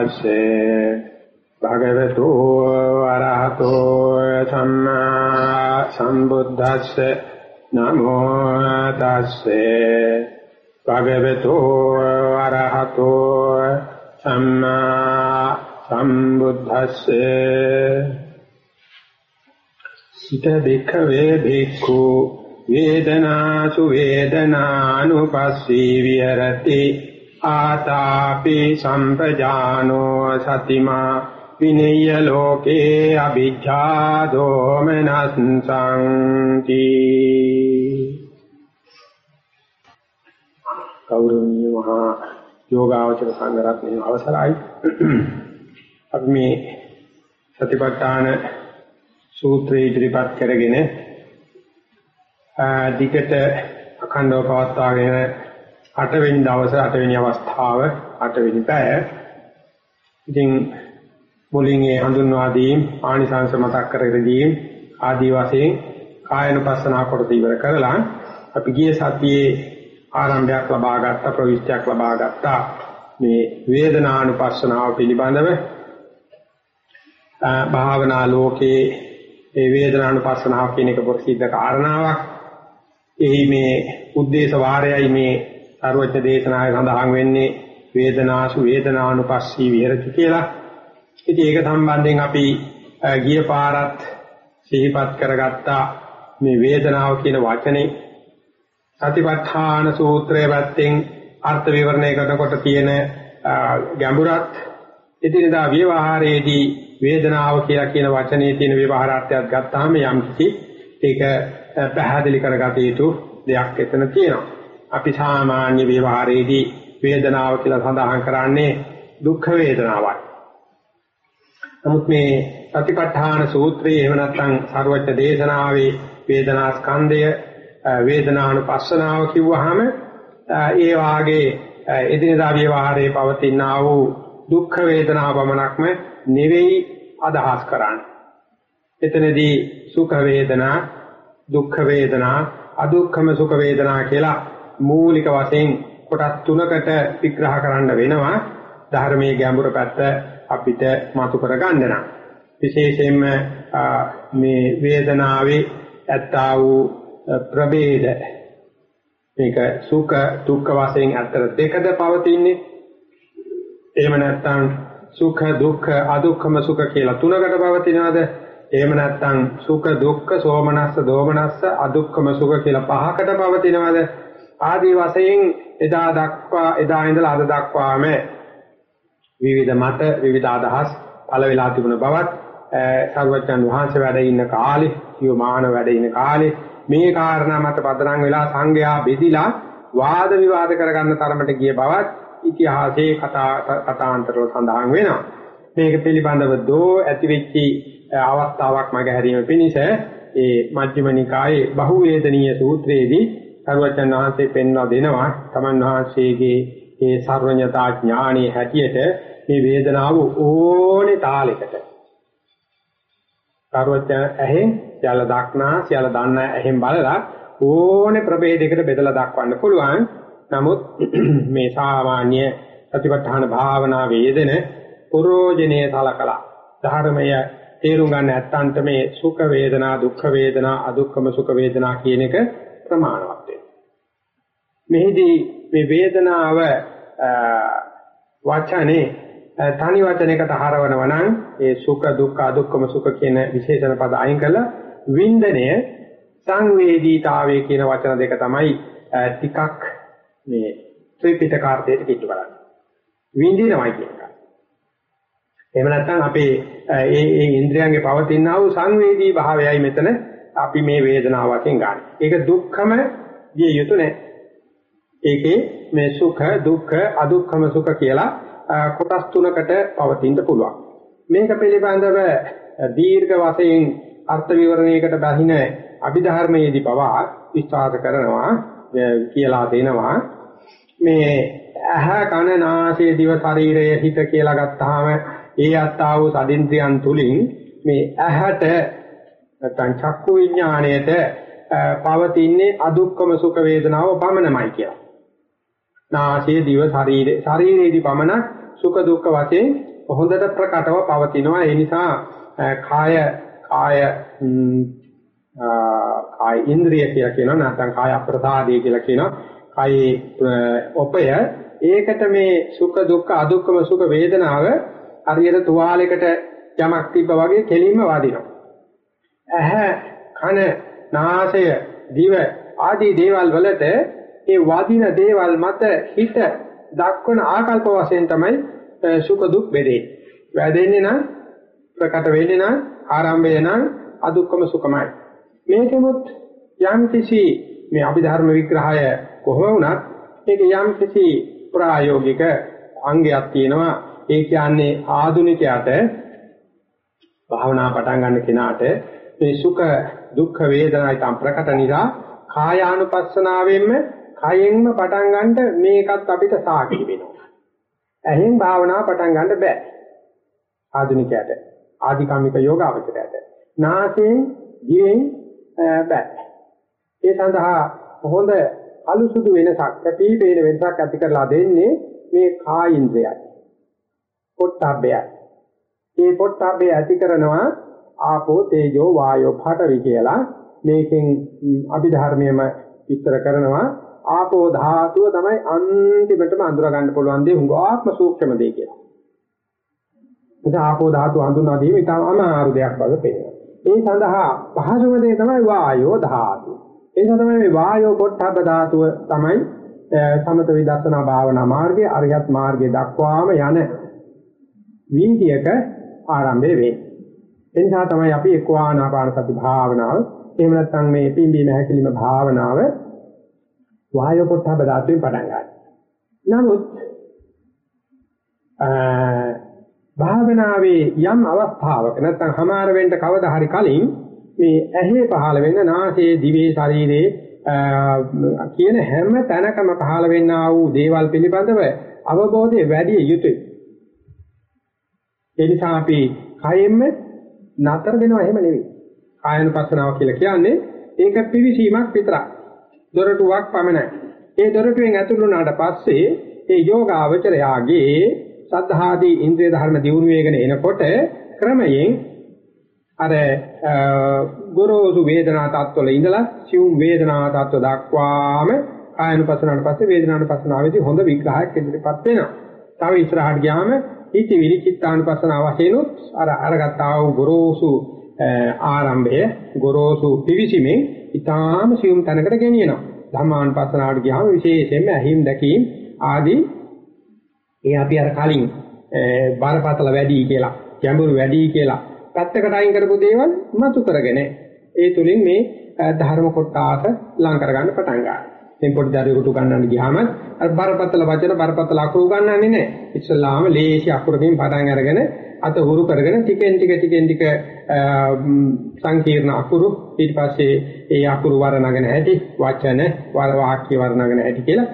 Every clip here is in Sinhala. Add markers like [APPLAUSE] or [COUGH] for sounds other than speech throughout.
තස්සේ භගවතු වරහතෝ සම්මා සම්බුද්දස්සේ නමෝ තස්සේ භගවතු වරහතෝ සම්මා සම්බුද්දස්සේ සිත බික්ඛවේ බික්ඛු වේදනාසු වේදනානුපස්සී විහෙරති ආතාපි සම්පජානෝ සතිමා විනේය ලෝකේ අ비ජ්ජා දෝමනස්සංති කෞරණීය මහා යෝගාවචර සංඝරත්නයේ අවසරයි. අපි මේ සතිපට්ඨාන සූත්‍රය ඉදිරිපත් කරගෙන දිගට අඛණ්ඩව පවත්වාගෙන 8 වෙනි දවසේ 8 වෙනි අවස්ථාව 8 වෙනි පැය. ඉතින් මුලින් ඒ හඳුන්වා දීම් ආනිසංස මතක් කරගෙන දීම් ආදී වශයෙන් කායනුපස්සනා කොට ඉවර කරලා අපි ගිය සතියේ ආරම්භයක් ලබා ගත්ත ප්‍රවිෂ්ඨයක් ලබා ගත්ත මේ වේදනානුපස්සනාව පිළිබඳව භාවනා ලෝකේ ඒ වේදනානුපස්සනාව කියන එක ප්‍රසිද්ධ කාරණාවක්. එහි මේ උද්දේශ වාරයයි මේ සර්වඥ දේශනාවේ සඳහන් වෙන්නේ වේදනාසු වේදනානුපස්සී විහෙරති කියලා. ඉතින් ඒක සම්බන්ධයෙන් අපි ගිය පාරත් සිහිපත් කරගත්තා මේ වේදනාව කියන වචනේ සතිපට්ඨාන සූත්‍රයේ පැත්තෙන් අර්ථ විවරණය කරනකොට තියෙන ගැඹුරත් එදිනදා ව්‍යවහාරයේදී වේදනාව කියලා කියන වචනේ තියෙන ව්‍යවහාරාර්ථයක් ගත්තාම යම් කිසි ඒක පැහැදිලි කරගත යුතු දෙයක් එතන තියෙනවා. අපි සාමාන්‍ය ව්‍යවහාරයේදී වේදනාව කියලා සඳහන් කරන්නේ දුක් වේදනාවයි. නමුත් මේ සතිපට්ඨාන සූත්‍රයේ එහෙම නැත්නම් සර්වඥ දේශනාවේ වේදනා ස්කන්ධය වේදනානුපස්සනාව කිව්වහම ඒ වාගේ එදිනදා ව්‍යවහාරයේ පවතිනා වූ දුක් වේදනාව පමණක්ම නෙවෙයි අදහස් කරන්නේ. එතනදී සුඛ වේදනා, දුක්ඛ වේදනා, අදුක්ඛම සුඛ වේදනා කියලා මූලික වශයෙන් කොටස් තුනකට විග්‍රහ කරන්න වෙනවා. ධර්මයේ ගැඹුර පැත්ත අපිට මතු කර ගන්න නම්. විශේෂයෙන්ම මේ වේදනාවේ ඇත්තා වූ ප්‍රභේද මේක සුඛ දුක්ඛ වශයෙන් අතර දෙකද පවතින්නේ එහෙම නැත්නම් සුඛ දුක්ඛ අදුක්ඛම සුඛ කියලා තුනකට පවතිනවද? එහෙම නැත්නම් සුඛ දුක්ඛ සෝමනස්ස දෝමනස්ස අදුක්ඛම සුඛ කියලා පහකට පවතිනවද? ආදී වශයෙන් එදා දක්වා එදා ඉඳලා අද දක්වාම විවිධ මත විවිධ අදහස් පළ වෙලා තිබුණ බවත් සර්වජන් වහන්සේ වැඩ ඉන්න කාලේ, යෝමාන වැඩ ඉන්න කාලේ මේ කාරණා මත පදනම් වෙලා සංඝයා බෙදිලා වාද විවාද කරගන්න තරමට ගිය බවත් ඉතිහාසයේ කතා කතාන්තරවල සඳහන් වෙනවා. මේක පිළිබඳව දෝ ඇතිවෙච්ච අවස්ථාවක් මග හැරීම පිණිස ඒ මජ්ක්‍ධිම නිකායේ බහුවේදනීය සූත්‍රයේදී සරුවචන් වහන්සේ පෙන්වා දෙනවා. තමන් වහන්සේගේ ඒ සර්වඥතා ඥානයේ හැටියට මේ වේදනාව ඕනේ තාලයකට. සරුවචන් ඇහෙන් සියල්ල දක්නා සියල්ල දන්නා ඇහෙන් බලලා ඕනේ ප්‍රභේදයකට බෙදලා දක්වන්න පුළුවන්. නමුත් [CLEARS THROAT] මේ සාමාන්‍ය ප්‍රතිපත්තහන භාවනා වේදන පුරෝජනේ සලකලා ධර්මය තේරුම් ගන්න නැත්තන්ට මේ සුඛ වේදනා දුක්ඛ වේදනා අදුක්ඛම සුඛ වේදනා කියන එක ප්‍රමාණවත් වෙනවා. මෙහිදී මේ වේදනාව වචනේ තනි වචනයකට හරවනවා නම් ඒ සුඛ දුක්ඛ අදුක්ඛම සුඛ කියන විශේෂණ පද අයින් කරලා වින්දනය සංවේදීතාවය කියන වචන දෙක තමයි ටිකක් මේ ත්‍රිපිටකාර්ථයට කිට්ටු කරන්නේ. විඳිනවයි කියන එක. එහෙම නැත්නම් අපේ ඒ ඒ ඉන්ද්‍රියන්ගේ පවතිනා වූ සංවේදී භාවයයි මෙතන අපි මේ වේදනාව වශයෙන් ගන්න. ඒක දුක්ඛම විය යුතු නැහැ. ඒකේ මේ සුඛ දුක්ඛ අදුක්ඛම සුඛ කියලා කොටස් තුනකට පවතින්න පුළුවන්. මේක පිළිබඳව දීර්ඝ වශයෙන් අර්ථ විවරණයකට බහින අභිධර්මයේදී පවා විස්තර කරනවා කියලා දෙනවා මේ ඇහ කන නාසය දිව ශරීරය හිත කියලා ගත්තාම ඒ අත්තා වූ සදින්ද්‍රයන් තුලින් මේ ඇහැට නැත්නම් චක්කු විඥාණයට පවතින්නේ අදුක්කම සුඛ වේදනාව පමණමයි කියලා. නාසය දිව ශරීරය ශරීරයේදී පමණ සුඛ දුක්ඛ වශයෙන් හොඳට ප්‍රකටව පවතිනවා. ඒ නිසා කාය කාය කාය ඉන්ද්‍රිය කියලා කියනවා නැත්නම් කාය අප්‍රසාදය කියලා කියනවා. කායේ ඔපය ඒකට මේ සුඛ දුක්ඛ අදුක්ඛම සුඛ වේදනාව හරියට තුවාලයකට යමක් තිබ්බා වගේ කෙලින්ම වදිනවා. ඇහැ කන නාසය දිව ආදී දේවල් වලට ඒ වදින දේවල් මත හිත දක්වන ආකල්ප වශයෙන් තමයි සුඛ දුක් බෙදෙන්නේ. වැදෙන්නේ නම් ප්‍රකට වෙන්නේ නම් ආරම්භය නම් අදුක්කම සුඛමයි. මේකෙමුත් යම් කිසි මේ අභිධර්ම විග්‍රහය කොහොම වුණත් ඒක යම් කිසි ප්‍රායෝගික අංගයක් තියෙනවා. ඒ කියන්නේ ආධුනිකයාට භාවනා පටන් ගන්න කෙනාට මේ සුඛ දුක්ඛ වේදනා ඊටම් ප්‍රකට නිසා කායානුපස්සනාවෙන්ම කයෙන්ම පටන් ගන්නට මේකත් අපිට සාකි වෙනවා. ඇහෙන් භාවනා පටන් ගන්න බෑ. ආධුනිකයට ආධිකාමික යෝගාවචරයට. නාසයෙන් දිවෙන් බෑ. ඒ සඳහා හොඳ අලුසුදු වෙනසක්, කැපී පෙනෙන වෙනසක් ඇති කරලා දෙන්නේ මේ කායින්ද්‍රයයි. පොට්ටබ්බයයි. මේ පොට්ටබ්බය ඇති කරනවා ආපෝ තේජෝ වායෝ පඨවි කියලා මේකෙන් අභිධර්මයේම විස්තර කරනවා ආපෝ ධාතුව තමයි අන්තිමටම අඳුර ගන්න පුළුවන් දේ හුඟාත්ම සූක්ෂම දේ කියලා. ඒක ආපෝ ධාතුව හඳුනා දීම ඉතාම අමාරු දෙයක් බව පේනවා. ඒ සඳහා පහසුම දේ තමයි වායෝ ධාතුව. ඒ නිසා තමයි මේ වායෝ පොට්ටබ්බ ධාතුව තමයි සමත විදර්ශනා භාවනා මාර්ගයේ අරියත් මාර්ගයේ දක්වාම යන වීදියක ආරම්භය වෙන්නේ. ඒ නිසා තමයි අපි එක්ව ආනාපාන සති භාවනාව එහෙම නැත්නම් මේ පිම්බීම හැකිලිම භාවනාව වායෝ පොට්ටබ්බ ධාතුවෙන් පටන් ගන්න. නමුත් භාවනාවේ යම් අවස්ථාවක නැත්නම් හමාර වෙන්න කවදා හරි කලින් මේ ඇහි පහළ වෙන නාසයේ දිවේ ශරීරයේ කියන හැම තැනකම පහළ වෙන්නා වූ දේවල් පිළිබඳව අවබෝධය වැඩි යුතුයි. ඒ නිසා අපි කයෙන්ම නතර වෙනවා එහෙම නෙවෙයි. කායනුපස්සනාව කියලා කියන්නේ ඒක පිවිසීමක් විතරයි. දොරටුවක් පමණයි. ඒ දොරටුවෙන් ඇතුළු වුණාට පස්සේ ඒ යෝගාවචරයාගේ සද්ධාදී ඉන්ද්‍රිය ධර්ම දියුණු වේගන එනකොට ක්‍රමයෙන් අර ගොරෝසු වේදනා tattවල ඉඳලා සියුම් වේදනා tattව දක්වාම කායනුපස්සනාවට පස්සේ වේදනානුපස්සනාවේදී හොඳ විග්‍රහයක් ඉදිරිපත් වෙනවා. තව ඉස්සරහට ගියාම ඉති විරිචිත්තානුපස්සනාව වශයෙන් අර අරගත්තා වූ ගොරෝසු ආරම්භය ගොරෝසු පිවිසීමෙන් ඊටාම සියුම් තැනකට ගෙනියනවා. ධම්මානුපස්සනාවට ගියාම විශේෂයෙන්ම ඇහිම් දැකීම් ආදී ඒ අපි අර කලින් බාරපතල වැඩි කියලා ගැඹුරු වැඩි කියලා පැත්තකට අයින් කරපු දේවල් මතු කරගෙන ඒ තුලින් මේ ධර්ම කොටාස ලං කරගන්න පටන් ගන්නවා. දැන් පොඩි දරුවෙකුට ගන්නන්න ගියාම අර බරපතල වචන බරපතල අකුරු ගන්නන්නේ නැහැ. ඉස්සල්ලාම ලේසි අකුරකින් පටන් අරගෙන අත හුරු කරගෙන ටිකෙන් ටික ටිකෙන් ටික සංකීර්ණ අකුරු ඊට පස්සේ ඒ අකුරු වර්ණගෙන ඇති වචන වාක්‍ය වර්ණගෙන ඇති කියලා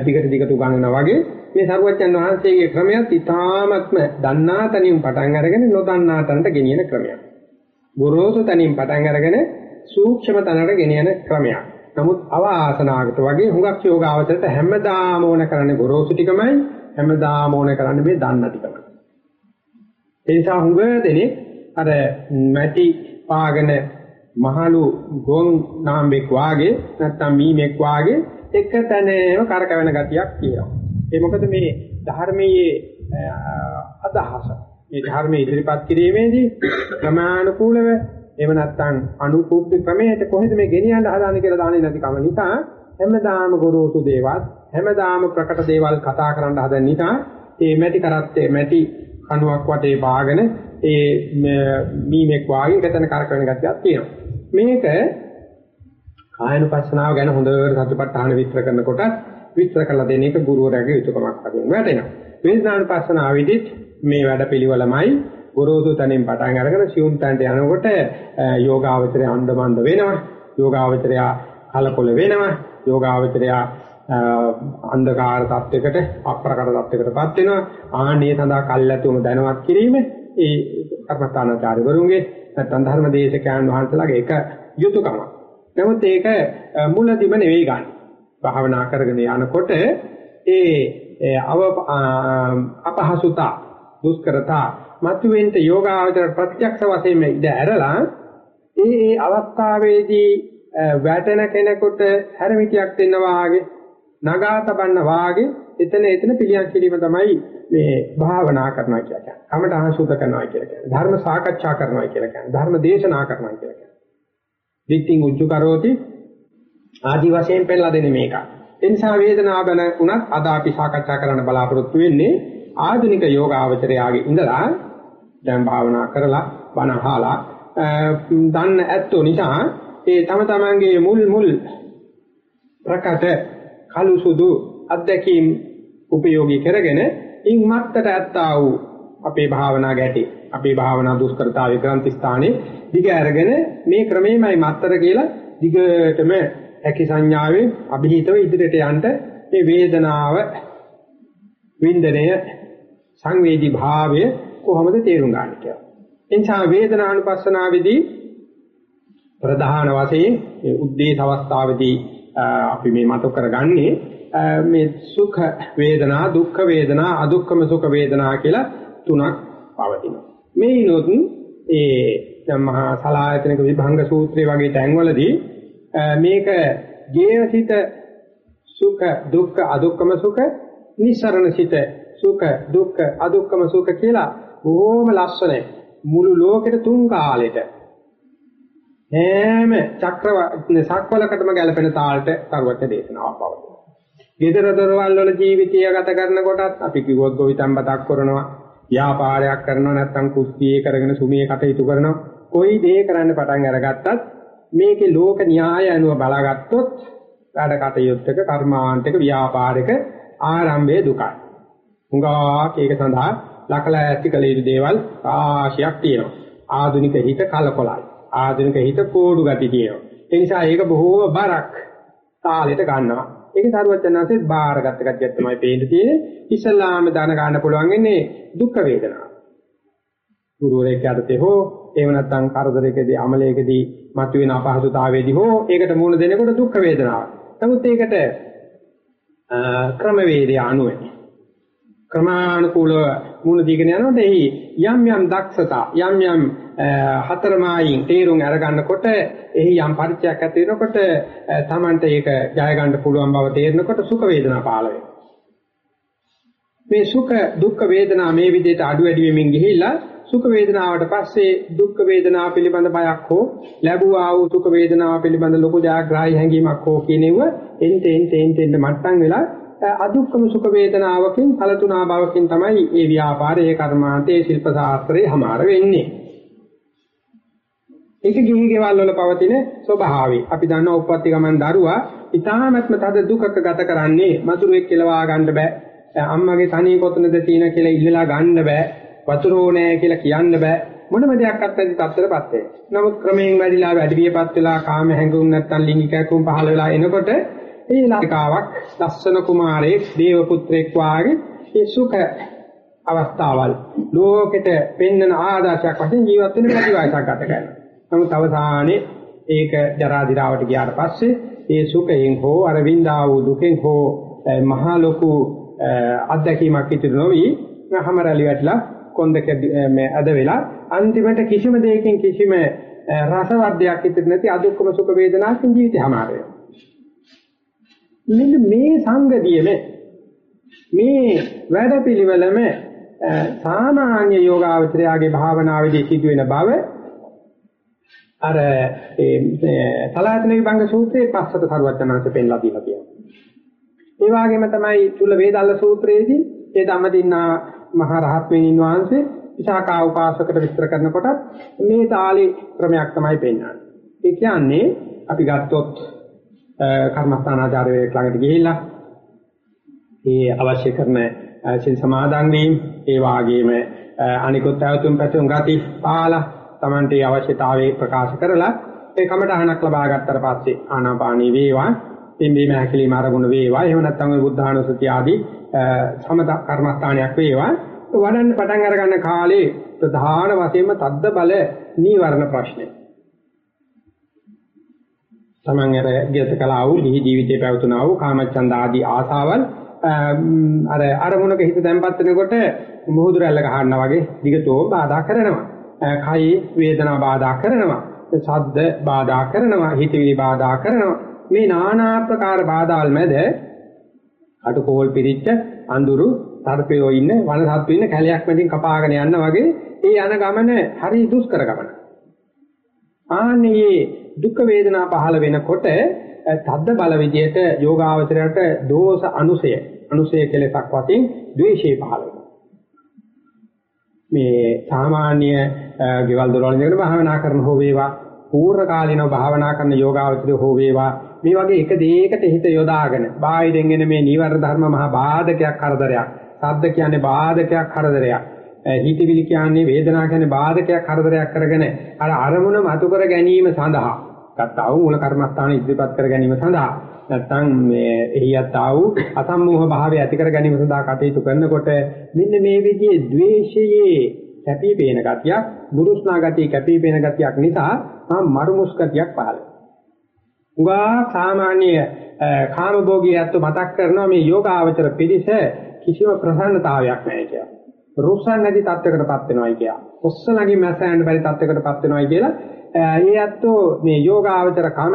දිගට දිගට උගන්වනවා වගේ මේ සරුවච්චන් වහන්සේගේ ක්‍රමයක් ඉතාමත්ම දන්නා තනින් පටන් අරගෙන නොදන්නා තැනට ගෙනියන ක්‍රමයක්. ගොරෝසු තනින් පටන් අරගෙන සූක්ෂම තැනට ගෙනියන ක්‍රමයක්. නමුත් අවාසනාවකට වගේ හුඟක් යෝගාවචරයට හැමදාම ඕන කරන්නේ ගොරෝසු ටිකමයි හැමදාම ඕන කරන්නේ මේ දන්න ටිකමයි. ඒ නිසා හුඟ දෙනේ අර මැටි පාගෙන මහලු ගොන් නාම්බෙක් වාගේ නැත්නම් මීමෙක් වාගේ එක තැනම කරකවෙන ගතියක් කියනවා. ඒ මොකද මේ ධර්මයේ අදහස මේ ධර්මයේ ඉදිරිපත් කිරීමේදී ක්‍රමානුකූලව එහෙම නැත්නම් අනුකූප ක්‍රමයට කොහෙද මේ ගෙනියන්න හදාන්නේ කියලා දාන්නේ නැති කම නිසා හැමදාම ගොරෝසු දේවල් හැමදාම ප්‍රකට දේවල් කතා කරන්න හදන නිසා මේ මැටි කරත්තේ මැටි කණුවක් වටේ බාගෙන ඒ මීමෙක් වාගේ එකතන කරකවන ගතියක් තියෙනවා. මේක කායනුපස්සනාව ගැන හොඳට සතුටපට්ඨාන විස්තර කරනකොට විස්තර කරලා දෙන එක ගුරුවරයාගේ යුතුයකමක් වශයෙන් වැටෙනවා. වේදනානුපස්සනාවෙදිත් මේ වැඩපිළිවෙලමයි ගොරෝසු තැනින් පටන් අරගෙන සියුම් තැනට යනකොට යෝගාවචරය අන්දමන්ද වෙනවා. යෝගාවචරය කලකොල වෙනවා. යෝගාවචරය අන්ධකාර තත්යකට අප්‍රකට තත්යකටපත් වෙනවා. ආන්නේ සඳහා කල්ැතුම දැනවත් කිරීම ඒ කර්මස්ථානාචාර්යවරුන්ගේ නැත්නම් ධර්මදේශකයන් වහන්සේලාගේ එක යුතුයකමක්. නමුත් ඒක මුලදිම නෙවෙයි ගන්න. භාවනා කරගෙන යනකොට ඒ අව අපහසුතා දුෂ්කරතා මතුවෙන්න යෝගාවචර ප්‍රත්‍යක්ෂ වශයෙන් ඉඳ ඇරලා ඒ ඒ අවස්ථාවේදී වැටෙන කෙනෙකුට හැරමිටියක් දෙන්න වාගේ නගා තබන්න වාගේ එතන එතන පිළියම් කිරීම තමයි මේ භාවනා කරනවා කියන්නේ. කමට අහසුත කරනවා කියන්නේ. ධර්ම සාකච්ඡා කරනවා කියලා කියන්නේ. ධර්ම දේශනා කරනවා කියලා කියන්නේ. දික්තිං උච්ච කරෝති ආදි වශයෙන් පෙන්නලා දෙන්නේ මේක. ඒ නිසා වේදනාව ගැන උනත් අද අපි සාකච්ඡා කරන්න බලාපොරොත්තු වෙන්නේ ආධුනික යෝග ආචරයාගේ ඉඳලා දැන් භාවනා කරලා බණ අහලා දන්න ඇත්තෝ නිසා ඒ තම තමන්ගේ මුල් මුල් ප්‍රකට කලු සුදු අධ්‍යක්ීම් උපයෝගී කරගෙන ඉන් මත්තට ඇත්තා වූ අපේ භාවනා ගැටි අපේ භාවනා දුෂ්කරතා වික්‍රාන්ති ස්ථානයේ දිග අරගෙන මේ ක්‍රමෙමයි මත්තර කියලා දිගටම ඇකි සංඥාවේ અભිහිතව ඉදිරියට යන්න මේ වේදනාව වින්දනය සංවේදී භාවය කොහොමද තේරුම් ගන්න කියලා. එනිසා වේදනානුපස්සනාවේදී ප්‍රධාන වශයෙන් මේ උද්දේශ අවස්ථාවේදී අපි මේ මතක කරගන්නේ මේ සුඛ වේදනා දුක්ඛ වේදනා අදුක්ඛම සුඛ වේදනා කියලා තුනක් පවතිනවා. මේ ඉනොත් ඒ මහා සලායතනික විභංග සූත්‍රය වගේ තැන්වලදී මේක ජීවසිත සුඛ දුක්ඛ අදුක්ඛම සුඛ නිස්සරණසිත සුඛ දුක්ඛ අදුක්ඛම සුඛ කියලා බොහොම ලස්සනයි මුළු ලෝකෙට තුන් කාලෙට හැම චක්‍ර සක්වලකටම ගැලපෙන තාලට කරුවට දේශනාවක් පවතිනවා. ගෙදර දොරවල් වල ජීවිතය ගත කරන කොටත් අපි කිව්වොත් ගොවිතැන්පතක් කරනවා, ව්‍යාපාරයක් කරනවා නැත්නම් කුස්සියේ කරගෙන සුමියේ කටයුතු කරනවා. කොයි දේ කරන්න පටන් අරගත්තත් මේකේ ලෝක න්‍යාය අනුව බලාගත්තොත් වැඩ කටයුත්තක කර්මාන්තක ව්‍යාපාරික ආරම්භයේ දුකයි. හුඟක් ඒක සඳහා ලකලා ඇති කළ යුතු දේවල් ආශියක් තියෙනවා. ආධුනික හිත කලකොලයි. ආධුනික හිත කෝඩු ගති තියෙනවා. ඒ නිසා ඒක බොහෝම බරක් තාලෙට ගන්නවා. ඒක සාරවත්යන්ාන්සේ බාරගත්ත කතියක් තමයි පේන්න තියෙන්නේ. ඉස්ලාම දාන ගන්න පුළුවන් ඉන්නේ දුක් වේදනාව. ගුරුවරයෙක් යටතේ හෝ එහෙම නැත්නම් කරදරයකදී අමලයකදී මතුවෙන අපහසුතාවයේදී හෝ ඒකට මුහුණ දෙනකොට දුක් වේදනාවක්. නමුත් ඒකට ක්‍රමවේදය අනුව ක්‍රමානුකූලව මුහුණ දීගෙන යනකොට එහි යම් යම් දක්ෂතා යම් යම් හතරමායින් තේරුම් අරගන්නකොට එහි යම් පරිචයක් ඇති වෙනකොට Tamante ඒක ජය ගන්න පුළුවන් බව තේරෙනකොට සුඛ වේදනා පාළ වෙනවා. මේ සුඛ දුක්ඛ වේදනා මේ විදිහට අඩු වැඩි වෙමින් ගිහිල්ලා සුඛ වේදනාවට පස්සේ දුක්ඛ වේදනාව පිළිබඳ බයක් හෝ ලැබුවා වූ සුඛ වේදනාව පිළිබඳ ලොකු ජාග්‍රාහී හැඟීමක් හෝ කියනෙව එන්ට එන්ට එන්ට එන්ට මට්ටම් වෙලා අදුක්කම සුඛ වේදනාවකින් පළතුනා භවකින් තමයි මේ ව්‍යාපාරයේ කර්මාන්තයේ ශිල්ප ශාස්ත්‍රයේ හමාර වෙන්නේ. ඒක ගිහි ගෙවල් වල පවතින ස්වභාවය. අපි දන්නවා උප්පත්ති ගමන් දරුවා ඊ타මත්ම තද දුකක ගත කරන්නේ මතුරුවෙක් කෙලවා ගන්න බෑ. අම්මගේ තනිය කොතනද තියෙන කියලා ඉල්ලලා ගන්න බෑ. වතුරෝ නෑ කියලා කියන්න බෑ. මොනම දෙයක් අත්දැකි තත්ත්වයටපත් වෙනවා. නමුත් ක්‍රමයෙන් වැඩිලා වැඩි වියපත් වෙලා කාම හැඟුම් නැත්තම් ලිංගික හැඟුම් පහළ වෙලා එනකොට ඒ ලාකාවක් ලස්සන කුමාරයෙක් දේව පුත්‍රයෙක් වාගේ ඒ සුඛ අවස්ථාවල් ලෝකෙට පෙන්වන ආදර්ශයක් වශයෙන් ජීවත් වෙන ප්‍රතිවාසයක් ගත කරනවා. නමුත් අවසානයේ ඒක ජරා දිරාවට ගියාට පස්සේ ඒ සුඛයෙන් හෝ අර වින්දා වූ දුකෙන් හෝ මහා ලොකු අත්දැකීමක් ඉතිරි නොවි හැමරලි වැටලා කොන්දක මේ අද වෙලා අන්තිමට කිසිම දෙයකින් කිසිම රසවර්ධයක් ඉතිරි නැති අදුක්කම සුඛ වේදනාකින් ජීවිතය හැමාර වෙනවා. මෙන්න මේ සංගතියෙම මේ වැඩපිළිවෙලම සාමාන්‍ය යෝගාවචරයාගේ භාවනාවේදී සිදුවෙන බව අර ඒ සලායතනික භංග සූත්‍රයේ පස්සට සරුවචනාංශ පෙන්ලා දීලා තියෙනවා. ඒ වගේම තමයි තුල වේදල්ල සූත්‍රයේදී ඒ ධම්මදින්නා මහ රහත් වෙනින් වහන්සේ විසාකා උපාසකට විස්තර කරනකොට මේ තාලේ ක්‍රමයක් තමයි පෙන්වන්නේ. ඒ කියන්නේ අපි ගත්තොත් කර්මස්ථානාචාර්යයෙක් ළඟට ගිහිල්ලා ඒ අවශ්‍ය කරන සිල් සමාදන් වීම ඒ වාගේම අනිකුත් අවතුම් පැතුම් ගති පාලා Tamante අවශ්‍යතාවයේ ප්‍රකාශ කරලා ඒ කමටහනක් ලබා ගත්තට පස්සේ ආනාපානී වේවා පින්බීම හැකිලිම අරමුණ වේවා එහෙම නැත්නම් ඔය බුද්ධානුස්සතිය ආදී සමත කර්මස්ථානයක් වේවා. වඩන්න පටන් අරගන්න කාලේ ප්‍රධාන වශයෙන්ම තද්ද බල නීවරණ ප්‍රශ්නේ තමන් අර ගත කළා වූ නිහි ජීවිතේ පැවතුනා වූ කාමච්ඡන්ද ආදී ආසාවල් අර අරමුණක හිත තැම්පත් වෙනකොට මුහුදු රැල්ල ගහනවා වගේ දිගටෝ බාධා කරනවා. කයි වේදනා බාධා කරනවා. ශබ්ද බාධා කරනවා. හිතවිලි බාධා කරනවා. මේ নানা ආකාර බාධාල් මැද අටකෝල් පිරිච්ච අඳුරු තරපයෝ ඉන්න වන සත්තු ඉන්න කැලයක් මැදින් කපාගෙන යන්න වගේ ඒ යන ගමන හරි දුෂ්කර ගමන. ආන්නේ දුක් වේදනා පහළ වෙනකොට තද්ද බල විදියට යෝගාවචරයට දෝෂ අනුසය අනුසය කෙලෙසක් වශයෙන් ද්වේෂය පහළ වෙනවා. මේ සාමාන්‍ය ගෙවල් දොරවල් ඉඳගෙන භාවනා කරන හෝ වේවා පූර්ව කාලිනව භාවනා කරන යෝගාවචරය හෝ වේවා මේ වගේ එක දෙයකට හිත යොදාගෙන බාහිරින් එන මේ නීවර ධර්ම මහා බාධකයක් කරදරයක් ශබ්ද කියන්නේ බාධකයක් කරදරයක් හිතවිලි කියන්නේ වේදනා කියන්නේ බාධකයක් කරදරයක් කරගෙන අර අරමුණ මතු කර ගැනීම සඳහා. ගත්තා වූ මූල කර්මස්ථාන ඉදිරිපත් කර ගැනීම සඳහා. නැත්නම් මේ එහියත් ආ වූ අසම්මෝහ භාවය ඇති කර ගැනීම සඳහා කටයුතු කරනකොට මෙන්න මේ විදිහේ ද්වේෂයේ කැපී පෙනෙන ගතියක්, බුරුස්නා ගතිය කැපී පෙනෙන ගතියක් නිසා මම මරුමුස් ගතියක් පහළ උගා සාමාන්‍ය කාමභෝගියත් මතක් කරනවා මේ යෝගාවචර පිළිස කිසිම ප්‍රසන්නතාවයක් නැහැ කියලා. රුස්සන් නැති තත්වයකටපත් වෙනවායි කියලා. ඔස්සලගේ මැසයන් බැරි තත්වයකටපත් වෙනවායි කියලා. ඒ ඇත්තෝ මේ යෝගාවචර කම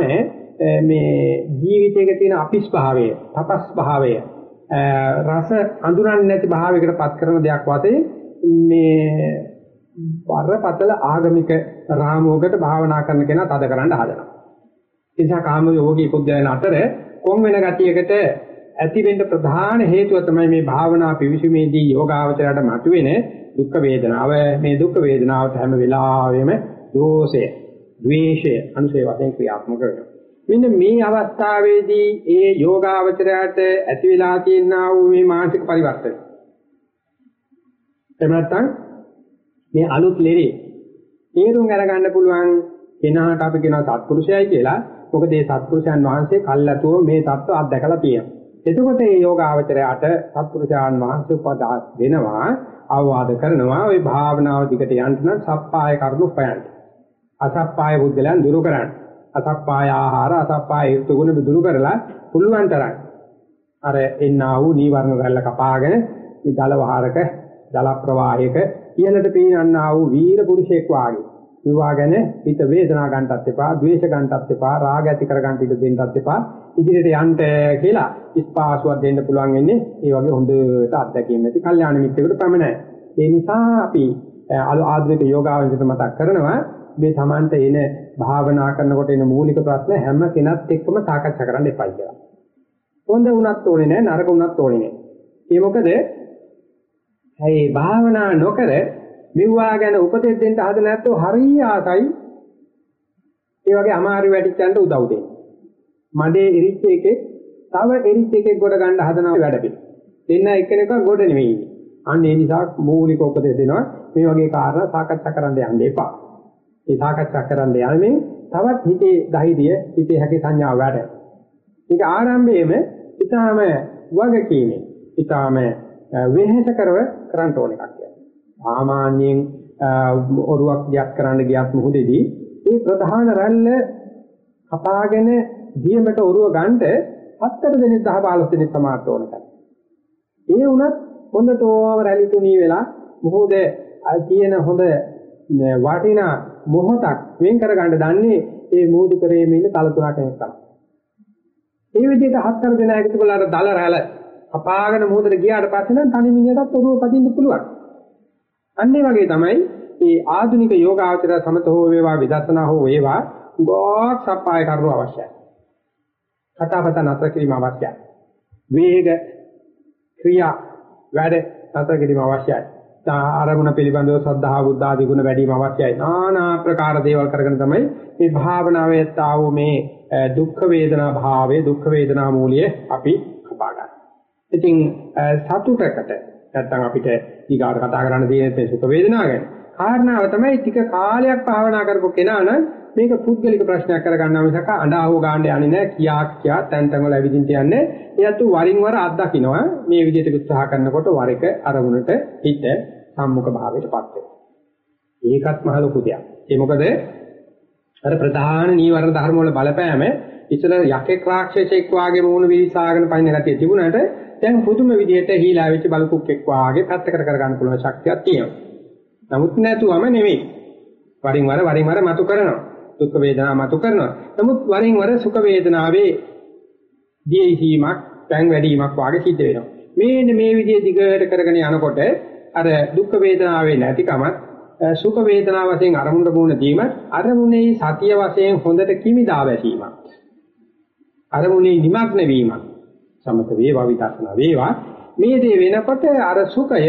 මේ ජීවිතයක තියෙන අපිස් භාවය, තපස් භාවය, රස අඳුරන්නේ නැති භාවයකටපත් කරන දෙයක් වතේ මේ වරපතල ආගමික රාමෝගකට භාවනා කරන කෙනා තද කරන්න හදනවා. ඒ නිසා කාම යෝගී පුද්ගලයන් අතර කොන් වෙන ගතියකට ඇති වෙන්න ප්‍රධාන හේතුව තමයි මේ භාවනා පිවිසීමේදී යෝගාවචරයට මතුවෙන දුක් වේදනාව. මේ දුක් වේදනාවට හැම වෙලාවෙම දෝෂය, ද්වේෂය අනුසේ වශයෙන් ක්‍රියාත්මක වෙනවා. මෙන්න මේ අවස්ථාවේදී ඒ යෝගාවචරයට ඇති වෙලා තියෙනා වූ මේ මානසික පරිවර්තන. එහෙම නැත්නම් මේ අලුත් ලෙරේ තේරුම් අරගන්න පුළුවන් කෙනාට අපි කියනවා සත්පුරුෂයයි කියලා. මොකද මේ සත්පුරුෂයන් වහන්සේ කල්ැතුව මේ தত্ত্ব අත්දැකලා තියෙනවා. එතකොට මේ යෝගාවචරයට සත්පුරුෂයන් වහන්සේ උපදාස් දෙනවා, අවවාද කරනවා. ওই භාවනාව දිකට යන්න නම් සප්පාය කරුණු හොයන්න. අසප්පාය බුද්ධලයන් දුරු කරන්න. අසප්පාය ආහාර, අසප්පාය ඍතු ගුණ දුරු කරලා පුළුවන් තරම් අර එන්නා වූ නීවරණ රැල්ල කපාගෙන මේ ජල වහරක ජල ප්‍රවාහයක ඉහළට පීනන්නා වූ වීර පුරුෂයෙක් වාගේ විවා ගැන හිත වේදනා ගන්නටත් එපා, ද්වේෂ ගන්නටත් එපා, රාග ඇති කර ගන්නට ඉඩ දෙන්නටත් එපා. ඉදිරියට යන්න කියලා ඉස්පාසුවක් දෙන්න පුළුවන් වෙන්නේ ඒ වගේ හොඳට අත්දැකීම් ඇති කල්යාණ මිත්‍රෙකුට පමණයි. ඒ නිසා අපි ආධුනික යෝගාවචරයට මතක් කරනවා මේ Tamanta එන භාවනා කරනකොට එන මූලික ප්‍රශ්න හැම කෙනත් එක්කම සාකච්ඡා කරන්න එපා කියලා. හොඳ වුණත් ඕනේ නැහැ නරක වුණත් ඕනේ නැහැ. ඒ මොකද ඇයි භාවනා නොකර මෙව්වා ගැන උපදෙස් දෙන්න හද නැත්තෝ හරිය ආසයි ඒ වගේ අමාරු වැටිච්චන්ට උදව් දෙන්න. මඩේ ඉරිච්ච එකේ තව ඉරිච්ච එකෙක් ගොඩ ගන්න හදනවා වැඩ පිළ. දෙන්න එක්කෙනෙක් ගොඩ නෙවෙයි ඉන්නේ. අන්න ඒ නිසා මූලික උපදෙස් දෙනවා මේ වගේ කාරණා සාකච්ඡා කරන්න යන්න එපා. ඒ සාකච්ඡා කරන්න යන්නේ තවත් හිතේ ධෛර්යය හිතේ හැකි සංඥාව වැඩ. මේක ආරම්භයේම ඊටාම වගකීමේ ඊටාම වෙහෙස කරව කරන්න ඕන එකක්. සාමාන්‍යයෙන් ඔරුවක් දියක් කරන්න ගියත් මොහොතේදී මේ ප්‍රධාන රැල්ල කපාගෙන දියමට ඔරුව ගන්නට හතර දෙනෙක් 10 15 දෙනෙක් සමාර්ථ ඕන කරා. ඒ වුණත් හොඳටම රැලි තුනී වෙලා මොහොත තියෙන හොඳ වටිනා මොහොතක් වෙන් කර ගන්න දන්නේ ඒ මූදු කරේ ඉන්න තල තුනක් කෙනෙක් තමයි. මේ විදිහට හතර දෙනා එකතු කළාට දල රැළ කපාගෙන මොහොතට ගියාට පස්සේ නම් තනි මිනිහටත් ඔරුව පදින්න පුළුවන්. අන්න ඒ වගේ තමයි මේ ආධුනික යෝගාචර සමත හෝ වේවා විදර්ශනා හෝ වේවා ගොක් සප්පාය කරුණු අවශ්‍යයි. කතාබත නතර කිරීම අවශ්‍යයි. වේග ක්‍රියා වැඩ නතර කිරීම අවශ්‍යයි. ආරමුණ පිළිබඳව සද්ධා බුද්ධ ආදී ගුණ වැඩිම අවශ්‍යයි. নানা ආකාර දේවල් කරගෙන තමයි මේ භාවනාවේ තාවු මේ දුක්ඛ වේදනා භාවයේ දුක්ඛ වේදනා මූලිය අපි කපා ගන්න. ඉතින් සතුටකට නැත්තම් අපිට ඊගාට කතා කරන්න තියෙන සුඛ වේදනාව ගැන. කාරණාව තමයි ටික කාලයක් භාවනා කරපු කෙනා නම් මේක පුද්ගලික ප්‍රශ්නයක් කරගන්නවා මිසක අඬා හො ගන්න යන්නේ නැහැ කියා කියා තැන් තැන් වල ඇවිදින්න යන්නේ. එයත් වරින් වර අත්දකින්නවා මේ විදිහට උත්සාහ කරනකොට වර එක අරමුණට හිත සම්මුඛ භාවයටපත් වෙනවා. ඒකත් මහ ලොකු දෙයක්. ඒ මොකද අර ප්‍රධාන නීවරණ ධර්ම වල බලපෑම ඉතල යකෙක් රාක්ෂසෙක් වාගේ මූණ විහිසාගෙන පයින් ගතිය තිබුණාට දැන් පුදුම විදිහට හීලා වෙච්ච බලකුක්ෙක් වාගේ පැත්තකට කරගන්න පුළුවන් ශක්තියක් තියෙනවා. නමුත් නැතුවම නෙවෙයි. වරින් වර වරින් වර මතු කරනවා. දුක් වේදනා මතු කරනවා. නමුත් වරින් වර සුඛ වේදනාවේ දීහිමක්, දැන් වැඩිවීමක් වාගේ සිද්ධ වෙනවා. මේන්න මේ විදිහේ දිගට කරගෙන යනකොට අර දුක් වේදනාවේ නැතිකමත් සුඛ වේදනා වශයෙන් අරමුණට මුණ දීමත් අරමුණේ සතිය වශයෙන් හොඳට කිමිදා වැසීමක්. අරමුණේ නිමග්න වීමක්. සමත වේවා විදර්ශනා වේවා මේ දේ වෙනකොට අර සුඛය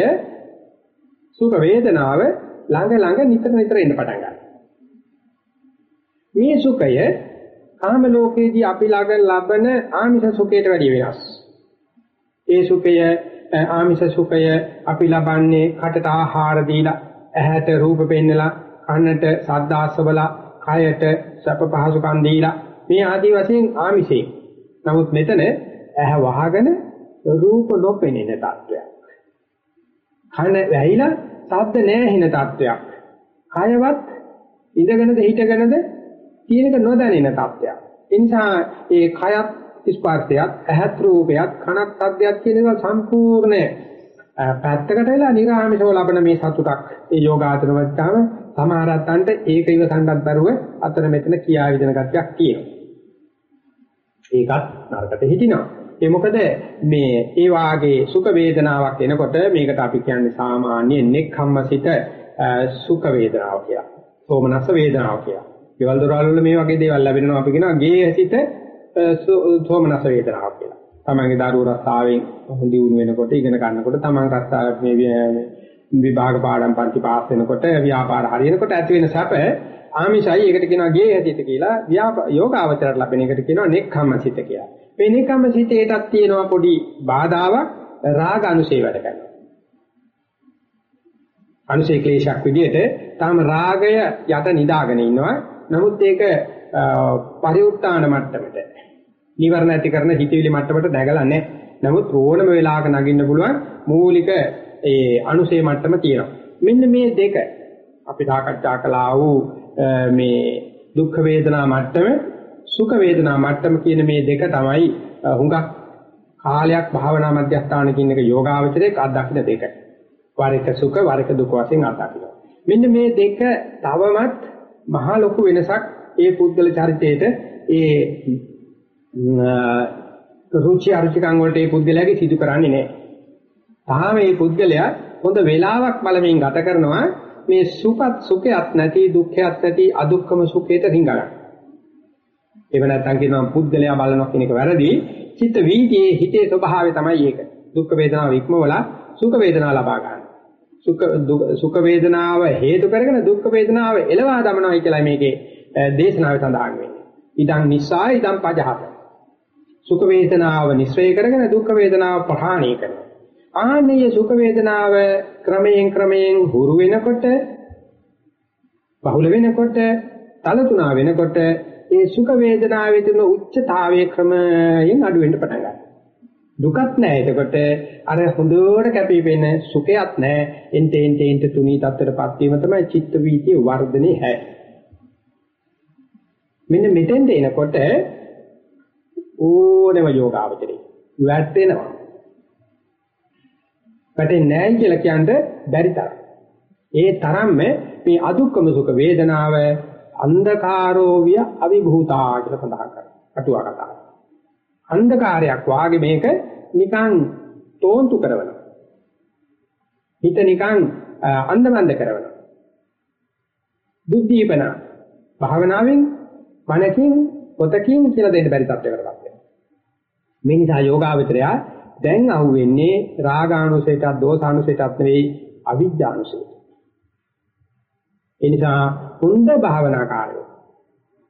සුඛ වේදනාව ළඟ ළඟ නිතර නිතර එන්න පටන් ගන්නවා. මේ සුඛය කාම ලෝකයේදී අපි ළඟ ලබන ආමිෂ සුඛයට වැඩිය වෙනස්. ඒ සුඛය ආමිෂ සුඛය අපි ලබන්නේ කටට ආහාර දීලා, ඇහැට රූප පෙන්නලා, කනට ශබ්ද ආස්වලා, කයට සැප පහසුකම් දීලා මේ ආදි වශයෙන් ආමිෂේ. නමුත් මෙතන ඇහැ වහගෙන රූප නොපෙනෙන තත්වයක්. කන වැහිලා ශබ්ද නැහැ තත්වයක්. කයවත් ඉඳගෙනද හිටගෙනද තියෙනක නොදැනෙන තත්වයක්. ඒ නිසා ඒ කයත් ස්පර්ශයත් ඇහත් රූපයත් කනත් සද්දයක් කියන ඒවා සම්පූර්ණ පැත්තකට වෙලා නිර්ආමිෂව ලබන මේ සතුටක් ඒ යෝගාචර වච්චාම සමහරත්තන්ට ඒක ඉවසන්නත් බැරුව අතන මෙතන කියා විදෙන ගතියක් තියෙනවා. ඒකත් නරකට හිටිනවා. ඒ මොකද මේ ඒ වාගේ සුඛ වේදනාවක් එනකොට මේකට අපි කියන්නේ සාමාන්‍ය නෙක්ඛම්මසිත සුඛ වේදනාව කියලා. සෝමනස්ස වේදනාව කියලා. ගෙවල් දොරවල් වල මේ වගේ දේවල් ලැබෙනවා අපි කියනවා ගේ ඇසිත සෝමනස්ස වේදනාවක් කියලා. තමන්ගේ දරුවෝ රස්සාවෙන් හොඳි වුණ වෙනකොට ඉගෙන ගන්නකොට තමන් රස්සාව මේ විභාග පාඩම් පන්ති පාස් වෙනකොට ව්‍යාපාර හරියනකොට ඇති වෙන සැප ආමිෂයි ඒකට කියනවා ගේ ඇසිත කියලා යෝගාවචරයට ලැබෙන එකට කියනවා නෙක්ඛම්මසිත කියලා. වෙනකම සිතේටත් තියෙනවා පොඩි බාධාවක් රාග අනුසේ වැඩ කරනවා. අනුසේ ක්ලේශයක් විදිහට තාම රාගය යට නිදාගෙන ඉන්නවා. නමුත් ඒක පරිඋත්තාන මට්ටමට නිවර්ණ ඇති කරන හිතවිලි මට්ටමට දැකලා නැහැ. නමුත් ඕනම වෙලාවක නගින්න පුළුවන් මූලික ඒ අනුසේ මට්ටම තියෙනවා. මෙන්න මේ දෙක අපි සාකච්ඡා කළා වූ මේ දුක් වේදනා මට්ටමේ සුඛ වේදනා මට්ටම කියන මේ දෙක තමයි හුඟක් කාලයක් භාවනා මධ්‍යස්ථානකින් එක යෝගාවචරයක් අත්දකින්න දෙක. වර එක සුඛ වර එක දුක වශයෙන් අත්දකින්න. මෙන්න මේ දෙක තවමත් මහා ලොකු වෙනසක් ඒ පුද්ගල චරිතයේට ඒ රුචි අරුචිකම් වලට ඒ පුද්ගලයාගේ සිදු කරන්නේ නැහැ. තාම මේ පුද්ගලයා හොඳ වෙලාවක් බලමින් ගත කරනවා මේ සුඛත් සුඛයක් නැති දුක්ඛයක් නැති අදුක්කම සුඛයට රිංගගන්න. එහෙම නැත්නම් කියනවා පුද්ගලයා බලනවා කියන එක වැරදි. චිත්ත වීතියේ හිතේ ස්වභාවය තමයි ඒක. දුක් වේදනාව ඉක්මවලා සුඛ වේදනාව ලබා ගන්න. සුඛ සුඛ වේදනාව හේතු කරගෙන දුක්ඛ වේදනාව එලවා දමනවායි කියලා මේකේ දේශනාවේ සඳහන් වෙන්නේ. ඉදං නිස්සාය ඉදං පජහත. සුඛ වේදනාව නිස්සය කරගෙන දුක්ඛ වේදනාව ප්‍රහාණය කරනවා. ආනීය සුඛ වේදනාව ක්‍රමයෙන් ක්‍රමයෙන් හුරු වෙනකොට බහුල වෙනකොට තලතුණා වෙනකොට ඒ සුඛ වේදනාවේ තියෙන උච්චතාවයේ ක්‍රමයෙන් අඩු වෙන්න පටන් ගන්නවා. දුකත් නැහැ. එතකොට අර හොඳට කැපිපෙන සුඛයක් නැහැ. එන්ට එන්ට එන්ට තුනී තත්ත්වයටපත් වීම තමයි චිත්ත වීතිය වර්ධනේ හැ. මෙන්න මෙතෙන්ට එනකොට ඕනම යෝගාවචරේ වැටෙනවා. වැටෙන්නේ නැහැ කියලා කියන්නේ බැරි තරම්. ඒ තරම්ම මේ අදුක්කම සුඛ වේදනාව අන්ධකාරෝවිය අවිභූතා කියලා සඳහන් කරනවා. අටුවා කතාව. අන්ධකාරයක් වාගේ මේක නිකන් තෝන්තු කරනවා. හිත නිකන් අන්ධමන්ද කරනවා. බුද්ධීපන භාවනාවෙන් මනකින් පොතකින් කියලා දෙන්න බැරි තත්යකටපත් වෙනවා. මේ නිසා යෝගාවචරය දැන් අහුවෙන්නේ රාගානුසයටත් දෝසානුසයටත් නෙවෙයි අවිජ්ජානුසයට. ඒ නිසා හොඳ භාවනාකාරයෝ.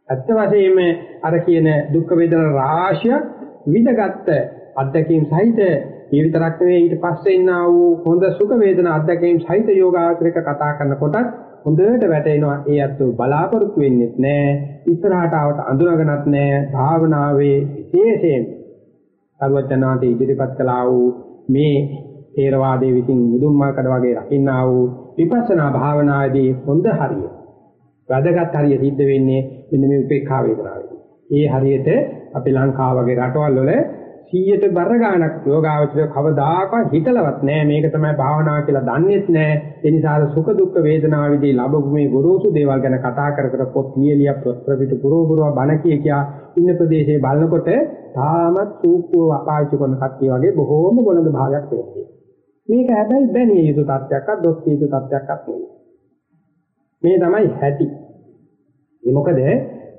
ඇත්ත වශයෙන්ම අර කියන දුක් වේදනා රාශියක් විඳගත් අත්දැකීම් සහිත ඒ විතරක් නෙවෙයි. ඊට පස්සේ ඉන්නා වූ හොඳ සුඛ වේදනා අත්දැකීම් සහිත යෝගාචරයක කතා කරනකොට හොඳට වැටෙනවා. ඒ අත්තු බලාපොරොත්තු වෙන්නේ නැහැ ඉස්සරහට ආවට අඳුනගනත් නැහැ භාවනාවේ විශේෂයෙන් සර්වඥාන්ට ඉදිරිපත් කළා වූ මේ තේරවාදයේ විසින් මුදුන්මාකඩ වගේ රකින්නා වූ විපස්සනා භාවනාවේදී හොඳ හරිය. වැදගත් හරිය සිද්ධ වෙන්නේ මෙන්න මේ උපේක්ඛා වේදනාවේදී. ඒ හරියට අපි ලංකාව වගේ රටවල් වල 100ට බර ගන්නක් යෝගාවචරය කවදාකවත් හිතලවත් නෑ. මේක තමයි භාවනාව කියලා දන්නේත් නෑ. ඒ නිසා සුඛ දුක්ඛ වේදනා විදී ලැබු මේ ගොරෝසු දේවල් ගැන කතා කර කර පොත් ලියලිය ප්‍රපිට පුරෝපුරව බණ කිය කියා ඉන්න ප්‍රදේශයේ බලනකොට තාමත් සූක්ෂව පාවිච්චි කරන කට්ටිය වගේ බොහෝම බොළඳ භාගයක් තියෙනවා. මේක හැබැයි බැනිය යුතු තත්ත්වයක්වත් දොස් කිය යුතු තත්ත්වයක්වත් නෙවෙයි. මේ තමයි හැටි. ඒ මොකද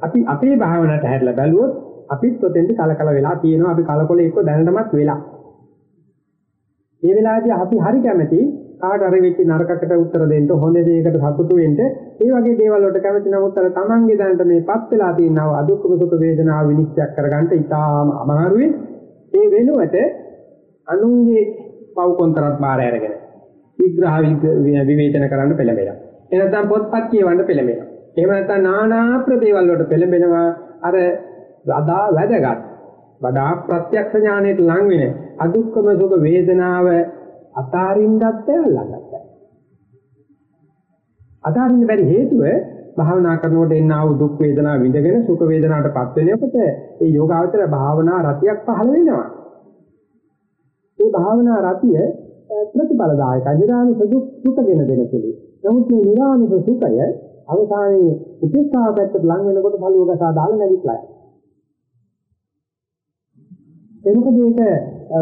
අපි අපේ භාවනාවට හැරිලා බැලුවොත් අපිත් ඔතෙන්ද කලකල වෙලා තියෙනවා. අපි කලකොල එක්ක දැනටමත් වෙලා. මේ වෙලාවේදී අපි හරි කැමැති කාට හරි වෙච්ච නරකකට උත්තර දෙන්න හොඳ දෙයකට සතුටු වෙන්න ඒ වගේ දේවල් වලට කැමති නමුත් අර තමන්ගේ දැනට මේපත් වෙලා තියෙනව අදුක්කම සුඛ වේදනාව විනිශ්චය කරගන්න ඉතාම අමාරුයි. ඒ වෙනුවට අනුන්ගේ පව් කොන්තරත් බාර අරගෙන විග්‍රහ විවේචන කරන්න පෙළඹෙනවා එනතම් පොත්පත් කියවන්න පෙළඹෙනවා එහෙම නැත්නම් නානා ප්‍රදේවල් වලට පෙළඹෙනවා අර වඩා වැදගත් වඩා ප්‍රත්‍යක්ෂ ඥානයට ලං වෙන අදුක්කම සුඛ වේදනාව අතාරින්නත් අල්ලගත්තා. අතාරින්න බැරි හේතුව භාවනා කරනකොට එන්න ආව දුක් වේදනා විඳගෙන සුඛ වේදනාවටපත් වෙනකොට ඒ යෝගාවචර භාවනා රතියක් පහළ වෙනවා. ඒ භාවනා රතිය ප්‍රතිඵලදායකයි. නිරාමිස දුක් සුඛගෙන දෙන සුළු. නමුත් මේ නිරාමිස සුඛය අවසානයේ උපේක්ෂාව පැත්තට ලං වෙනකොට පළුවකසා දාලා නැගිටලා යනවා. එනකොට මේක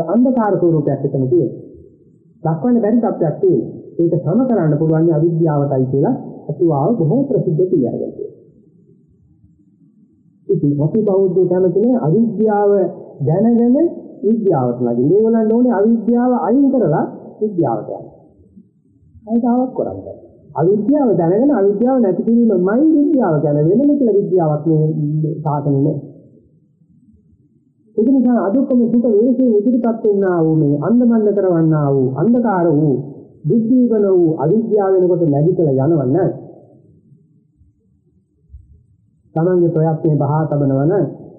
අන්ධකාර ස්වරූපයක් එතන තියෙනවා. දක්වන්න බැරි තත්ත්වයක් තියෙනවා. ඒක සම කරන්න පුළුවන් අවිද්‍යාවටයි කියලා අතුවාව බොහෝ ප්‍රසිද්ධ පිළිඅරගෙන ඉතින් අපි බෞද්ධ කැමතිනේ අවිද්‍යාව දැනගෙන විද්‍යාවට නගින්න. ඒගොල්ලන්ට ඕනේ අවිද්‍යාව අයින් කරලා විද්‍යාවට යන්න. අයිතාවක් කරන්නේ. අවිද්‍යාව දැනගෙන අවිද්‍යාව නැති කිරීමයි විද්‍යාව කියන්නේ වෙනම කියලා විද්‍යාවක් නෙවෙයි සාසනෙ ඒක නිසා අදුක්කම සුඛ වේසයෙන් ඉදිරිපත් වෙන්නා වූ මේ අන්ධමන්ද කරවන්නා වූ අන්ධකාර වූ දුක්ඛීවන වූ අවිද්‍යාව වෙනකොට නැගිටලා යනවන්න තමන්ගේ ප්‍රයත්නේ බහා තබනවන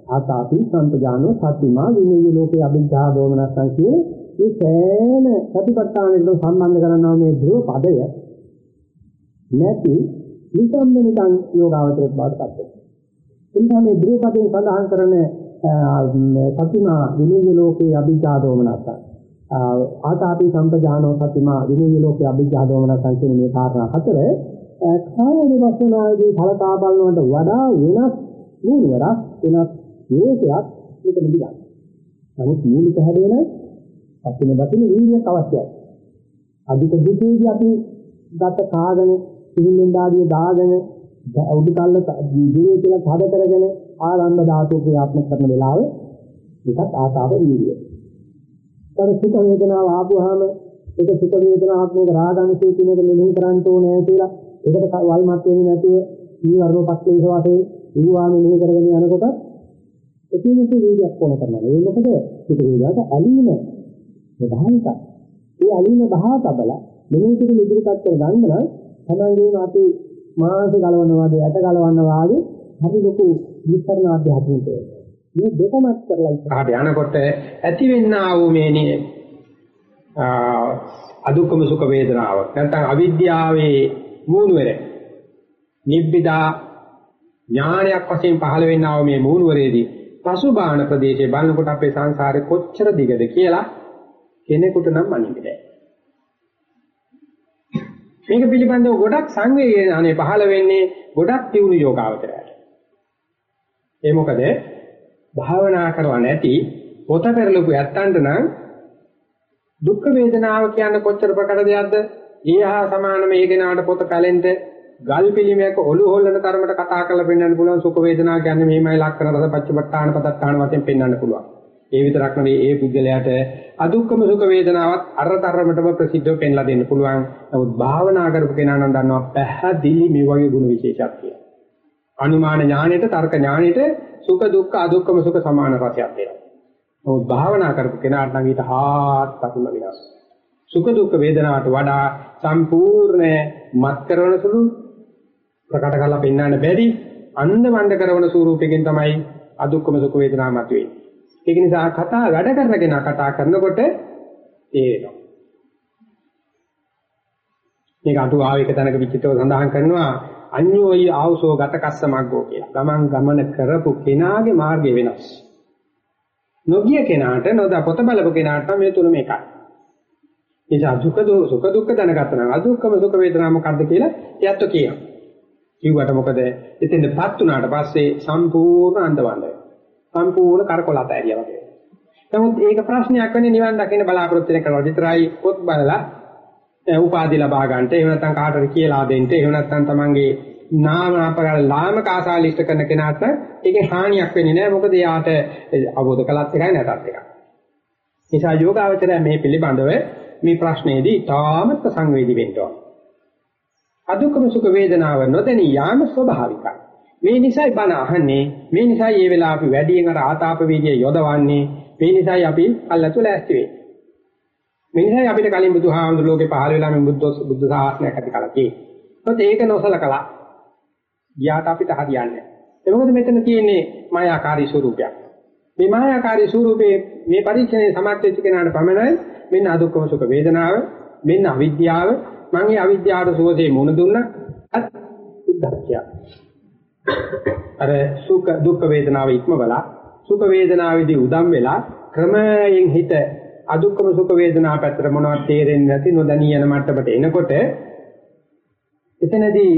ආතාපි සම්පජානෝ සත්‍යමා විනය ලෝකේ අභිජ්ජා දෝමනස්සන් කියේ මේ සෑම ප්‍රතිපත්තානෙකට සම්බන්ධ කරනවා මේ ධ්‍රුව පදය නැති නිකම්ම නිකන් යෝගාවචරයක් බවට පත් වෙනවා. එනිසා මේ ධ්‍රුව පදයෙන් සඳහන් කරන සතිමා විනය ලෝකේ අභිජා දෝමනස ආතාපි සම්පජානෝ සතිමා විනය ලෝකේ අභිජා දෝමනස කියන මේ කාරණා හතර කාය විවස්නායේදී කලකා බලනවට වඩා වෙනස් නුවරක් වෙනස් හේතයක් මෙතන දිගන්න. නමුත් මූලික හැදෙන පස්සින බතින වීර්යයක් අවශ්‍යයි. අධික දුකේදී අපි ගත කාගෙන සිහින්ෙන් දාඩිය දාගෙන උඩුකල්ල දිවේ කියලා හද කරගෙන ආරම්භ ධාතු ක්‍රියාත්මක කරන වෙලාව මේකත් ආතාව වීර්යය. තර සුඛ වේදනාව ආපුවාම ඒක සුඛ වේදනාවක් මේක රාගංශය කියන එක මෙහෙම කරන්න ඕනේ කියලා ඒකට වල්මත් වෙන්නේ නැතුව ඊවරණ පස්සේ වශයෙන් ඉුවාම මෙහෙ කරගෙන යනකොට එකිනෙක වීර්යයක් ඕන කරනවා. ඒ මොකද සුඛ වේදනාවට ඇලීම ප්‍රධානක. ඒ ඇලීම බහා තබල මෙහෙ කිරි ඉදිරිපත් කර ගන්න නම් තමන්ගේම අපි මානසික ගලවනවා වගේ ඇට ගලවනවා වගේ හරි ලොකු විස්තරණ අධ්‍යාත්මික මේ දෙකමත් කරලා ඉස්සරහට යනකොට ඇති වෙන්නා වූ මේ අදුක්කම සුඛ වේදනාව නැත්නම් අවිද්‍යාවේ මූණුවර නිබ්බිදා ඥානයක් වශයෙන් පහළ වෙන්නා වූ මේ මූණුවරේදී පසුබාහන ප්‍රදේශයේ බලනකොට අපේ සංසාරේ කොච්චර දිගද කියලා කෙනෙකුට නම් අනිත් බෑ. මේක පිළිබඳව ගොඩක් සංවේගයනේ පහළ වෙන්නේ ගොඩක් තියුණු යෝගාවචරයට. ඒ මොකද භාවනා කරවා නැති පොත පෙරලපු ඇත්තන්ට නම් දුක් වේදනාව කියන්නේ කොච්චර ප්‍රකට දෙයක්ද? ඊහා සමාන මේ කෙනාට පොත පැලෙන්න ගල් පිළිමයක ඔලු හොල්ලන තරමට කතා කරලා පෙන්වන්න පුළුවන් සුඛ වේදනා කියන්නේ මේමයි ලක්ෂණ රස පච්චපට්ඨාන පදත්තාන වශයෙන් පෙන්වන්න පුළුවන්. ඒ විතරක් නෙවෙයි ඒ පුද්ගලයාට අදුක්කම සුඛ වේදනාවත් අර තරමටම ප්‍රසිද්ධව පෙන්ලා දෙන්න පුළුවන්. නමුත් භාවනා කරපු කෙනා නම් දන්නවා පැහැදිලි මේ වගේ ගුණ විශේෂයක් කියලා. අනුමාන ඥානෙට තර්ක ඥානෙට සුඛ දුක්ඛ අදුක්ඛම සුඛ සමාන රසයක් දෙනවා. නමුත් භාවනා කරපු කෙනාට නම් ඊට හාත්පසින්ම වෙනස්. සුඛ දුක්ඛ වේදනාවට වඩා සම්පූර්ණ මත් කරන සුළු ප්‍රකට කරලා පෙන්වන්න බැරි අන්දමන්ද කරන ස්වරූපයකින් තමයි අදුක්ඛම සුඛ වේදනා මතුවේ. ඒක නිසා කතා වැඩ කරගෙන කතා කරනකොට තේරෙනවා. මේක අටුවාවයක තැනක විචිතව සඳහන් කරනවා අඤ්ඤෝයි ආවසෝ ගත කස්ස මග්ගෝ කියලා. ගමන් ගමන කරපු කෙනාගේ මාර්ගය වෙනස්. නොගිය කෙනාට නොදා පොත බලපු කෙනාට මේ තුනම එකයි. නිසා දුක සුඛ දුක්ඛ දැනගත්තා නම් අදුක්කම සුඛ වේදනා මොකද්ද කියලා එයත් කියනවා. කිව්වට මොකද එතෙන්දපත් උනාට පස්සේ සම්පූර්ණ අන්දවන්නේ. සම්පූර්ණ කරකොලත ඇරියා වගේ. නමුත් ඒක ප්‍රශ්නයක් වෙන්නේ නිවන් දකින්න බලාපොරොත්තු වෙන කරවල විතරයි පොත් බලලා උපාධි ලබා ගන්නට එහෙම නැත්නම් කාටද කියලා දෙන්න එහෙම නැත්නම් තමන්ගේ නාම අපකල ලාමක ආසාලිෂ්ඨ කරන කෙනාට ඒකේ හානියක් වෙන්නේ නැහැ මොකද එයාට අවබෝධ කළත් එකයි නැතත් එකයි. නිසා යෝගාවචරය මේ පිළිබඳව මේ ප්‍රශ්නේදී තාමත් සංවේදී වෙන්න ඕන. අදුක්කම සුඛ වේදනාව නොදැනී යාම ස්වභාවිකයි. මේ නිසයි බණ අහන්නේ මේ නිසයි මේ වෙලාව අපි වැඩියෙන් අර ආතාප වීර්ය යොදවන්නේ මේ නිසයි අපි අල්ලතු ලෑස්ති වෙන්නේ. මේ නිසයි අපිට කලින් බුදුහාමුදුරුවෝගේ පහළ වෙලා මේ බුද්ධ බුද්ධ ශාසනයක් ඇති කලකේ. ඒත් ඒක නොසලකලා ගියාට අපිට හරියන්නේ නැහැ. ඒ මොකද මෙතන තියෙන්නේ මායාකාරී ස්වරූපයක්. මේ මායාකාරී ස්වරූපේ මේ පරීක්ෂණය සමර්ථ වෙච්ච කෙනාට පමණයි මෙන්න අදුක්කම සුඛ වේදනාව මෙන්න අවිද්‍යාව මම මේ අවිද්‍යාවට සුවසේ මුණ දුන්නා. අත් උද්දච්චය. අර සුඛ දුක්ඛ වේදනාව ඉක්මවලා සුඛ වේදනාවේදී උදම් වෙලා ක්‍රමයෙන් හිත අදුක්කම සුඛ වේදනා පැත්තට මොනවද තේරෙන්නේ නැති නොදැනී යන මට්ටමට එනකොට එතනදී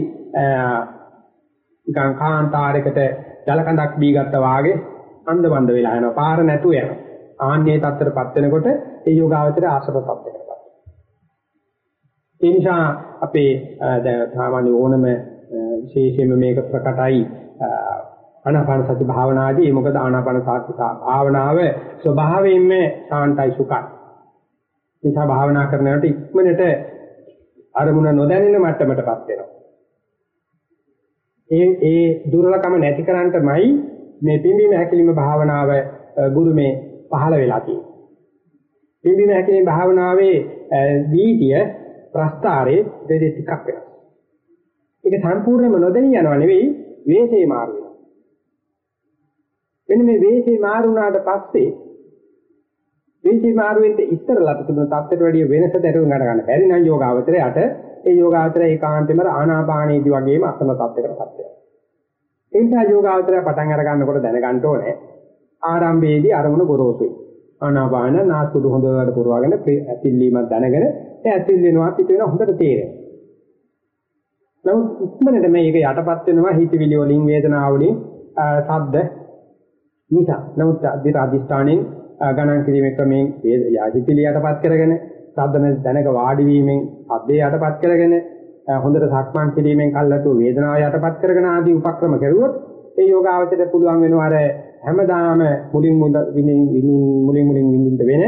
නිකන් කාන්තාරයකට ජල කඳක් බී ගත්තා වාගේ අන්දබන්ද වෙලා යනවා. පාර නැතුව යනවා. ආන්නේ තත්ත්වයටපත් වෙනකොට ඒ යෝගාවචරය ආශ්‍රව තත්ත්වයකටපත් ඒ නිසා අපේ දැන් සාමාන්‍ය ඕනම විශේෂයෙන්ම මේක ප්‍රකටයි ආනාපාන සති භාවනාදී මොකද ආනාපාන සති භාවනාව ස්වභාවයෙන්ම සාන්තයි සුඛයි. නිසා භාවනා කරනකොට ඉක්මනට අරමුණ නොදැනෙන මට්ටමටපත් වෙනවා. ඒ ඒ දුර්ලකම නැති කරන්නටමයි මේ පිම්බීම හැකිලිම භාවනාව ගුරුමේ පහළ වෙලා තියෙන්නේ. පිම්බීම හැකිලිම භාවනාවේ වීතිය ප්‍රස්තාරේ දෙදෙ ටිකක් වෙනවා. ඒක සම්පූර්ණයෙන්ම නොදැනී යනවා නෙවෙයි වේසේ මාරු වෙනවා. මෙන්න මේ වේශේ මාරු වුණාට පස්සේ වේශේ මාරු වෙන්න ඉස්සරලා තිබුණ තත්ත්වයට වැඩිය වෙනස දැරුම් ගන්න ගන්න බැරි නම් යෝගාවචරයට ඒ යෝගාවචරය ඒකාන්තෙම ආනාපානීයදි වගේම අසන තත්ත්වයකටපත් වෙනවා. ඒ නිසා යෝගාවචරය පටන් අර ගන්නකොට දැනගන්න ඕනේ ආරම්භයේදී අරමුණ ගොරෝසුයි. ආනාපාන නාස්පුඩු හොඳට පුරවගෙන ඇතිල්ලීමක් දැනගෙන ඒ ඇතිල් වෙනවා පිට වෙනවා හොඳට තේරෙනවා. නමුත් ඉක්මනට මේක යටපත් වෙනවා හිතවිලි වලින් වේදනාව වලින් ශබ්ද නිසා නමුත් අධිර අධිෂ්ඨාණයෙන් ගණන් කිරීමේ ක්‍රමයෙන් යාහිපිලි යටපත් කරගෙන සාධන දැනක වාඩි වීමෙන් අධේ යටපත් කරගෙන හොඳට සක්මන් කිරීමෙන් කල්ලාතු වේදනාව යටපත් කරගෙන ආදී උපක්‍රම කරුවොත් ඒ යෝගාවචරයට පුළුවන් වෙනවා අර හැමදාම මුලින් මුලින් මුලින් මුලින් විඳින්න වෙන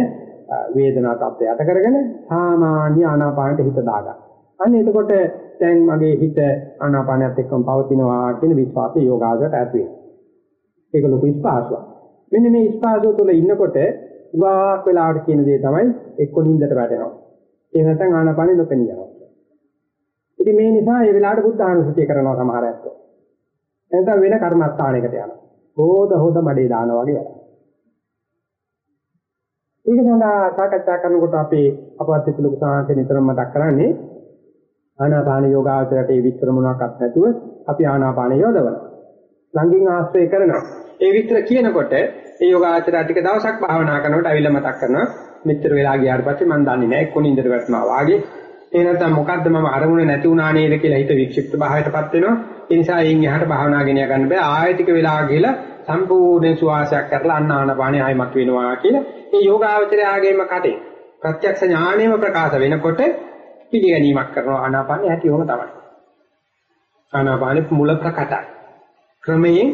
වේදනා තත්ත්වය යට කරගෙන සාමාන්‍ය ආනාපානට හිත දාගන්න. අන්න එතකොට දැන් මගේ හිත ආනාපානයත් එක්කම පවතිනවා කියන විශ්වාසය යෝගාවචරයට ඇති වෙනවා. ඒක ලොකු ස්පාසුවක්. මෙන්න මේ ස්පාසුව තුළ ඉන්නකොට උගාක් වෙලාවට කියන දේ තමයි එක්ක නිින්දට වැටෙනවා. ඒ නැත්නම් ආනාපානෙ නොපෙනිය යනවා. ඉතින් මේ නිසා මේ වෙලාවට බුද්ධ ආනුසතිය කරනවා සමහර අයත්. එතන වෙන කර්මස්ථානයකට යනවා. හොද හොද මඩේ දානවා වගේ වැඩක්. ඒක සඳහා සාකච්ඡා කරනකොට අපේ අපවත් පිළිලුක සාංශය නිතරම මතක් කරන්නේ ආනාපාන යෝගාචරයට ඒ විස්තර මොනවාක්වත් නැතුව අපි ආනාපාන යොදවනවා. ළඟින් ආශ්‍රය කරනවා. ඒ විතර කියනකොට ඒ යෝගාචරය ටික දවසක් භාවනා කරනකොට අවිල මතක් කරනවා මෙච්චර වෙලා ගියාට පස්සේ මම දන්නේ නැහැ කොනින්දට වැටෙනවා වාගේ ඒ නැත්නම් මොකද්ද මම අරමුණ නැති වුණා නේද කියලා හිත වික්ෂිප්ත භාවයටපත් වෙනවා ඒ නිසා එයින් එහාට භාවනා ගෙන ගන්න බෑ ආයෙ ටික වෙලා ගිහලා සම්පූර්ණ සුවාසයක් කරලා අන්න ආනපානේ ආයෙමත් වෙනවා කියලා ඒ යෝගාචරය ආගෙම කටේ ප්‍රත්‍යක්ෂ ඥාණයම ප්‍රකාශ වෙනකොට පිළිගැනීමක් කරනවා ආනාපානේ ඇති වුණ තමයි. ආනාපානේ මුල ප්‍රකටයි. ක්‍රමයෙන්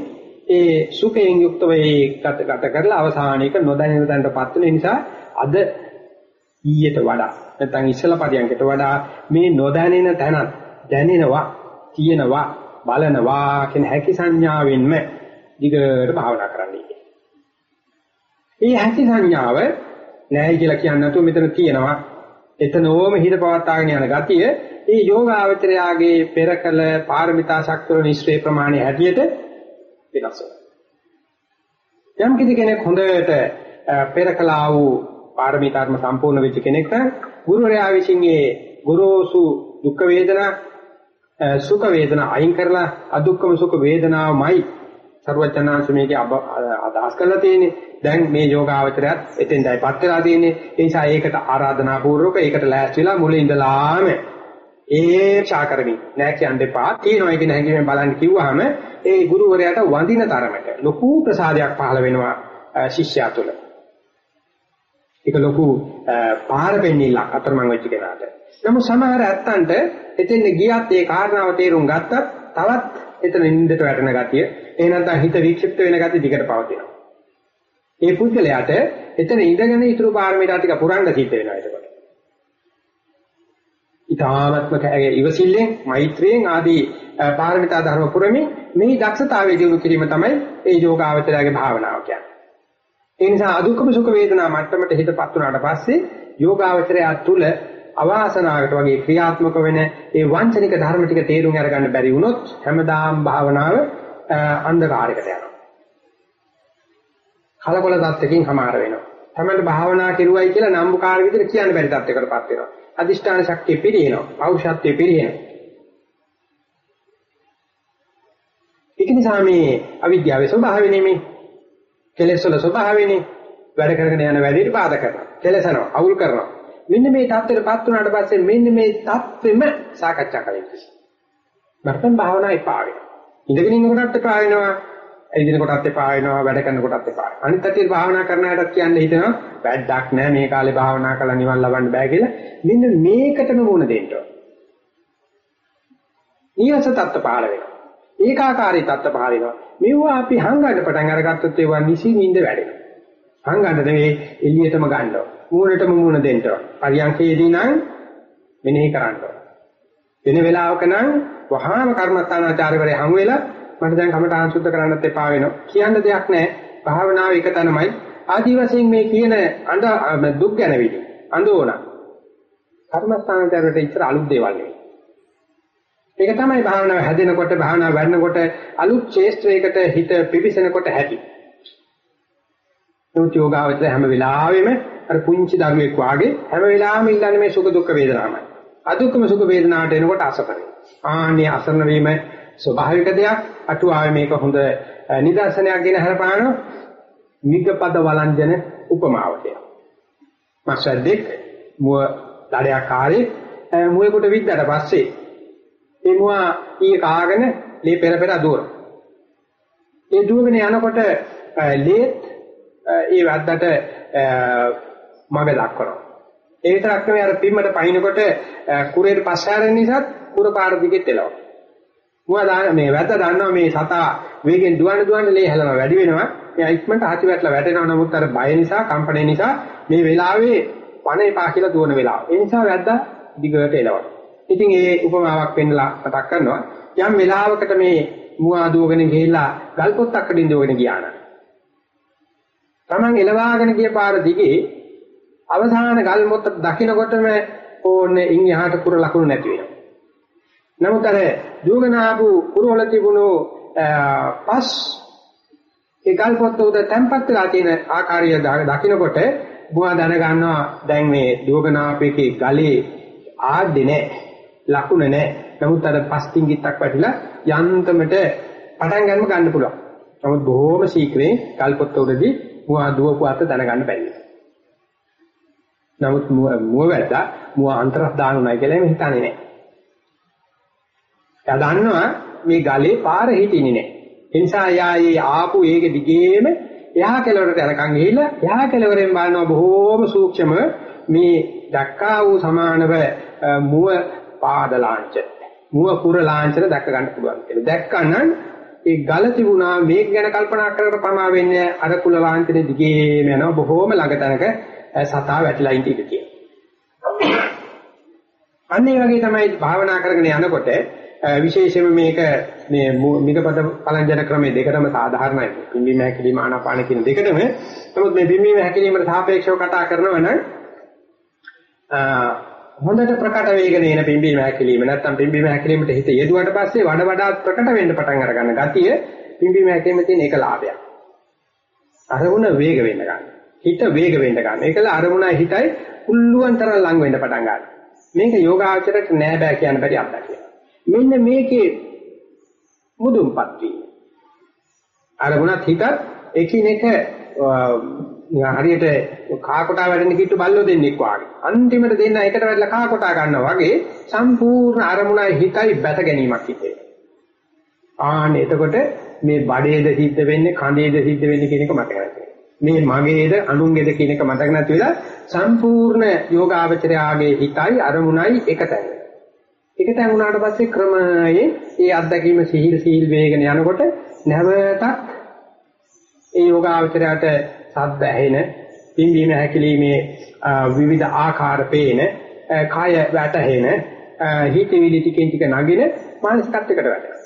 ඒ සුඛයෙන් යුක්තව ඒ ගත ගත කරලා අවසානයේක නොදැනෙන තැනටපත් වෙන නිසා අද ඊයට වඩා නැත්නම් ඉස්සලා පරියන්කට වඩා මේ නොදැනෙන තැන දැනෙනවා තියෙනවා බලනවා කියන හැකි සංඥාවෙන්ම දිගට භාවනා කරන්නයි. මේ හැකි සංඥාව නැහැ කියලා කියන්නේ නැතුව මෙතන තියෙනවා එතනෝම හිත පවත්වාගෙන යන ගතිය ඒ යෝගාවචරයාගේ පෙරකල පාරමිතා ශක්තිය නිස්සේ ප්‍රමාණය හැටියට වෙනස් වෙනවා. යම් කිසි කෙනෙක් හොඳට පෙරකලා වූ පාරමී ධර්ම සම්පූර්ණ වෙච්ච කෙනෙක් ගුරුවරයා විසින් ඒ ගුරුසු දුක් වේදනා සුඛ වේදනා අයින් කරලා අදුක්කම සුඛ වේදනාවමයි සර්වඥාන්ස මේකේ අදහස් කරලා තියෙන්නේ. දැන් මේ යෝගාවචරයත් එතෙන්දයිපත් වෙලා තියෙන්නේ. ඒ නිසා ඒකට ආරාධනා පූර්වක ඒකට ලෑස්ති වෙලා මුලින් ඉඳලාම ඒ ශාකරමි නෑ කියන්න එපා. තියෙනවා කියන හැඟීමෙන් බලන්න කිව්වහම ඒ ගුරුවරයාට වඳින තරමට ලොකු ප්‍රසාදයක් පහළ වෙනවා ශිෂ්‍යයා තුළ. ඒක ලොකු පාර පෙන්නීලක් අතරමං වෙච්ච කෙනාට. නමුත් සමහර ඇත්තන්ට එතෙන් ගියත් ඒ කාරණාව තේරුම් ගත්තත් තවත් එතන නින්දට වැටෙන ගතිය, ඒ නැත්නම් හිත වික්ෂිප්ත වෙන ගතිය දිගට පවතිනවා. ඒ පුද්ගලයාට එතන ඉඳගෙන ඊතුරු පාරමිතා ටික පුරන්න සිද්ධ වෙනවා ඒකට. ඊ타ත්මක ඉවසිල්ලෙන්, මෛත්‍රියෙන් ආදී පාරමිතා ධර්ම පුරමින් මේ දක්ෂතාවය දිනු කිරීම තමයි ඒ යෝගාවචරයේ භාවනාව කියන්නේ. ඒ නිසා අදුක්කම සුඛ වේදනා මට්ටමට හිතපත් වුණාට පස්සේ යෝගාවචරය තුළ අවාසනාවකට වගේ ක්‍රියාත්මක වෙන ඒ වංචනික ධර්ම ටික තේරුම් අරගන්න බැරි වුණොත් හැමදාම භාවනාව අන්ධකාරයකට යනවා. කලබල තත්ත්වකින් හමාර වෙනවා. තමයි භාවනා කෙරුවයි කියලා නම්බුකාර විදිහට කියන්න බැරි තත්ත්වයකටපත් වෙනවා. අදිෂ්ඨාන ශක්තිය පිරිනව, පෞෂත්වය පිරිනව. ඒක නිසා මේ අවිද්‍යාවේ ස්වභාවයනේ මේ කෙලෙස් වල ස්වභාවයනේ වැඩ කරගෙන යන වැඩේට බාධා කරනවා. කෙලසනවා, අවුල් කරනවා. මෙන්න මේ தත්ත්වයටපත් වුණාට පස්සේ මෙන්න මේ தත්ත්වෙම සාකච්ඡා කරන්න කිසි. නැත්නම් භාවනා එපා වෙනවා. ඉඳගෙන ඉන්න කොටත් එපා වෙනවා. ඇවිදින කොටත් එපා වෙනවා. වැඩ කරන කොටත් එපා වෙනවා. අනිත් පැත්තේ භාවනා කරන අයටත් කියන්න හිතෙනවා වැඩක් නෑ මේ කාලේ භාවනා කරලා නිවන් ලබන්න බෑ කියලා. මෙන්න මේකටම මුණ දෙන්න ඕන. නියස තත්ත්ව පහළ වෙනවා. ඒකාකාරී තත්ත්ව පහළ වෙනවා. මෙවුවා අපි හංගන්න පටන් අරගත්තොත් ඒවා නිසි නිින්ද වැඩෙනවා. හංගන්න නෙවෙයි එළියටම ගන්නවා. මූණටම මූණ දෙන්න. පරියන්කේදී නම් මෙනෙහි කරන්න. වෙන වෙලාවක නම් වහාම කර්මස්ථානාචාර්යවරේ හමු වෙලා මට දැන් කමටහන් සුද්ධ කරන්නත් එපා වෙනවා. කියන්න දෙයක් නැහැ. භාවනාව එක තැනමයි. ආදි වශයෙන් මේ කියන අඬ දුක් ගැනවිලි. අඬෝන. කර්මස්ථානාචාර්යවරට ඉතර අලුත් දේවල් නෙවෙයි. ඒක තමයි භාවනාව හැදෙනකොට භාවනාව වැඩනකොට අලුත් ශේෂ්ත්‍රයකට හිත පිවිසෙනකොට ඇති. නමුත් යෝගාවචර හැම වෙලාවෙම අර පුංචි දරුවෙක් වාගේ හැම වෙලාවෙම ඉල්ලන්නේ මේ සුඛ දුක්ඛ වේදනාමයි. අදුක්කම සුඛ වේදනාවට එනකොට අසකරේ. ආන්නේ අසරණ වීම ස්වභාවික දෙයක්. අටුවාවේ මේක හොඳ නිදර්ශනයක් ගෙන හරපාන මිගපද වළංජන උපමාවකය. මාසද්දෙක් මුව දඩයක්කාරේ මුවෙකුට විද්දට පස්සේ ඒ මුවා ඊ කාගෙන ලේ පෙර පෙර දුවන. ඒ දුවගෙන යනකොට ලේත් ඒ වැද්දට මග දක්වනවා. ඒ විතරක් නෙවෙයි අර පිම්මට පහිනකොට කුරේට පස්ස හැරෙන නිසා කුර පාර දිගෙත් එලව. මුවා දාන මේ වැද්ද දන්නවා මේ සතා වේගෙන් දුවන දුවන ලේ හැලනවා වැඩි වෙනවා. එයා ඉක්මනට හති වැටලා වැටෙනවා නමුත් අර බය නිසා කම්පණය නිසා මේ වෙලාවේ පණ එපා කියලා දුවන වෙලාව. ඒ නිසා වැද්දා දිගට එලවනවා. ඉතින් ඒ උපමාවක් පෙන්නලා මතක් කරනවා යම් වෙලාවකට මේ මුවා දුවගෙන ගිහිල්ලා ගල් පොත්තක් අඩින් දුවගෙන ගියා නම් Taman එලවාගෙන ගිය පාර දිගේ අවසාන ගල් මොත්ත දකින්නකොටම ඕනේ ඉන් එහාට කුර ලකුණු නැති වෙනවා. නමුත් අර දුවගෙන ආපු කුරවල තිබුණු පස් ඒ ගල් පොත්ත උද තැම්පත් වෙලා තියෙන ආකාරය දකින්නකොට බුවා දැන ගන්නවා දැන් මේ දුවගෙන ආපේකේ ගලේ ආද්දේ නැහැ. ලකුණ නැහැ. නමුත් අර පස් තින්ගිත්තක් වැටිලා යන්තමට පටන් ගන්නම ගන්න පුළුවන්. නමුත් බොහොම ශීක්‍රයෙන් ගල් පොත්ත උඩදී මුවා දුවපු අත දැනගන්න බැරි නමුත් මුව වැද්දා මුව අන්තරස් දානුනායි කියලා එහෙම හිතන්නේ නැහැ. එයා දන්නවා මේ ගලේ පාර හිටින්නේ නැහැ. ඒ නිසා යායේ ආපු ඒක දිගේම එහා කෙළවරට යනකම් ගිහිල්ලා එහා කෙළවරෙන් බලනවා බොහෝම සූක්ෂම මේ දැක්කා වූ සමානව මුව පාද ලාංඡ මුව කුර ලාංඡන දැක ගන්න පුළුවන් කියලා. දැක්කනම් ඒ ගල තිබුණා මේක ගැන කල්පනා කරලා පමා වෙන්නේ අර කුල ලාංඡනේ දිගේම යනවා බොහෝම ළඟ තැනක සතා වැටිලා ඉඳී කියලා. අන්න ඒ වගේ තමයි භාවනා කරගෙන යනකොට විශේෂයෙන්ම මේක මේ මිගපද පලංජන ක්‍රමයේ දෙකටම සාධාරණයි. පිම්බීම හැකිලිම ආනාපාන කියන දෙකටම. නමුත් මේ පිම්බීම හැකිලිමට සාපේක්ෂව කතා කරනවා නම් හොඳට ප්‍රකට වේගන එන පිම්බීම හැකිලිම නැත්නම් පිම්බීම හැකිලිමට හිත යෙදුවට පස්සේ වඩ වඩාත් ප්‍රකට වෙන්න පටන් අර ගන්න ගතිය පිම්බීම හැකිලිම තියෙන එක ලාභයක්. අරමුණ වේග වෙන්න ගන්න. හිත වේග වෙන්න ගන්න. ඒකල අරමුණයි හිතයි කුල්ලුවන් තරම් ලඟ වෙන්න පටන් ගන්නවා. මේක යෝගාචරයට නෑ බෑ කියන්න බැරි අත්දැකීම. මෙන්න මේකේ මුදුන්පත් වීම. අරමුණත් හිතත් එකිනෙක හරියට කා කොටා වැඩෙන කිට්ටු බල්ලෝ දෙන්නෙක් වාගේ. අන්තිමට දෙන්න එකට වැඩලා කා කොටා ගන්නවා වගේ සම්පූර්ණ අරමුණයි හිතයි බැස ගැනීමක් හිතේ. ආන්න එතකොට මේ බඩේද සිද්ධ වෙන්නේ කඳේද සිද්ධ වෙන්නේ කියන එක මතක නැහැ. මේ මගේද අනුන්ගේද කියන එක මතක නැති වෙලා සම්පූර්ණ යෝගාවචරයාගේ හිතයි අරමුණයි එකතැන. එකතැන් වුණාට පස්සේ ක්‍රමයෙන් ඒ අත්දැකීම සිහිල් සිහිල් වේගන යනකොට නැවතත් ඒ යෝගාවචරයට සද්ද ඇහෙන පිම්බීම හැකිලිමේ විවිධ ආකාර පේන කාය වැටහෙන හිතවිලි ටිකෙන් ටික නගින මානසිකත්වයකට වැටෙනවා.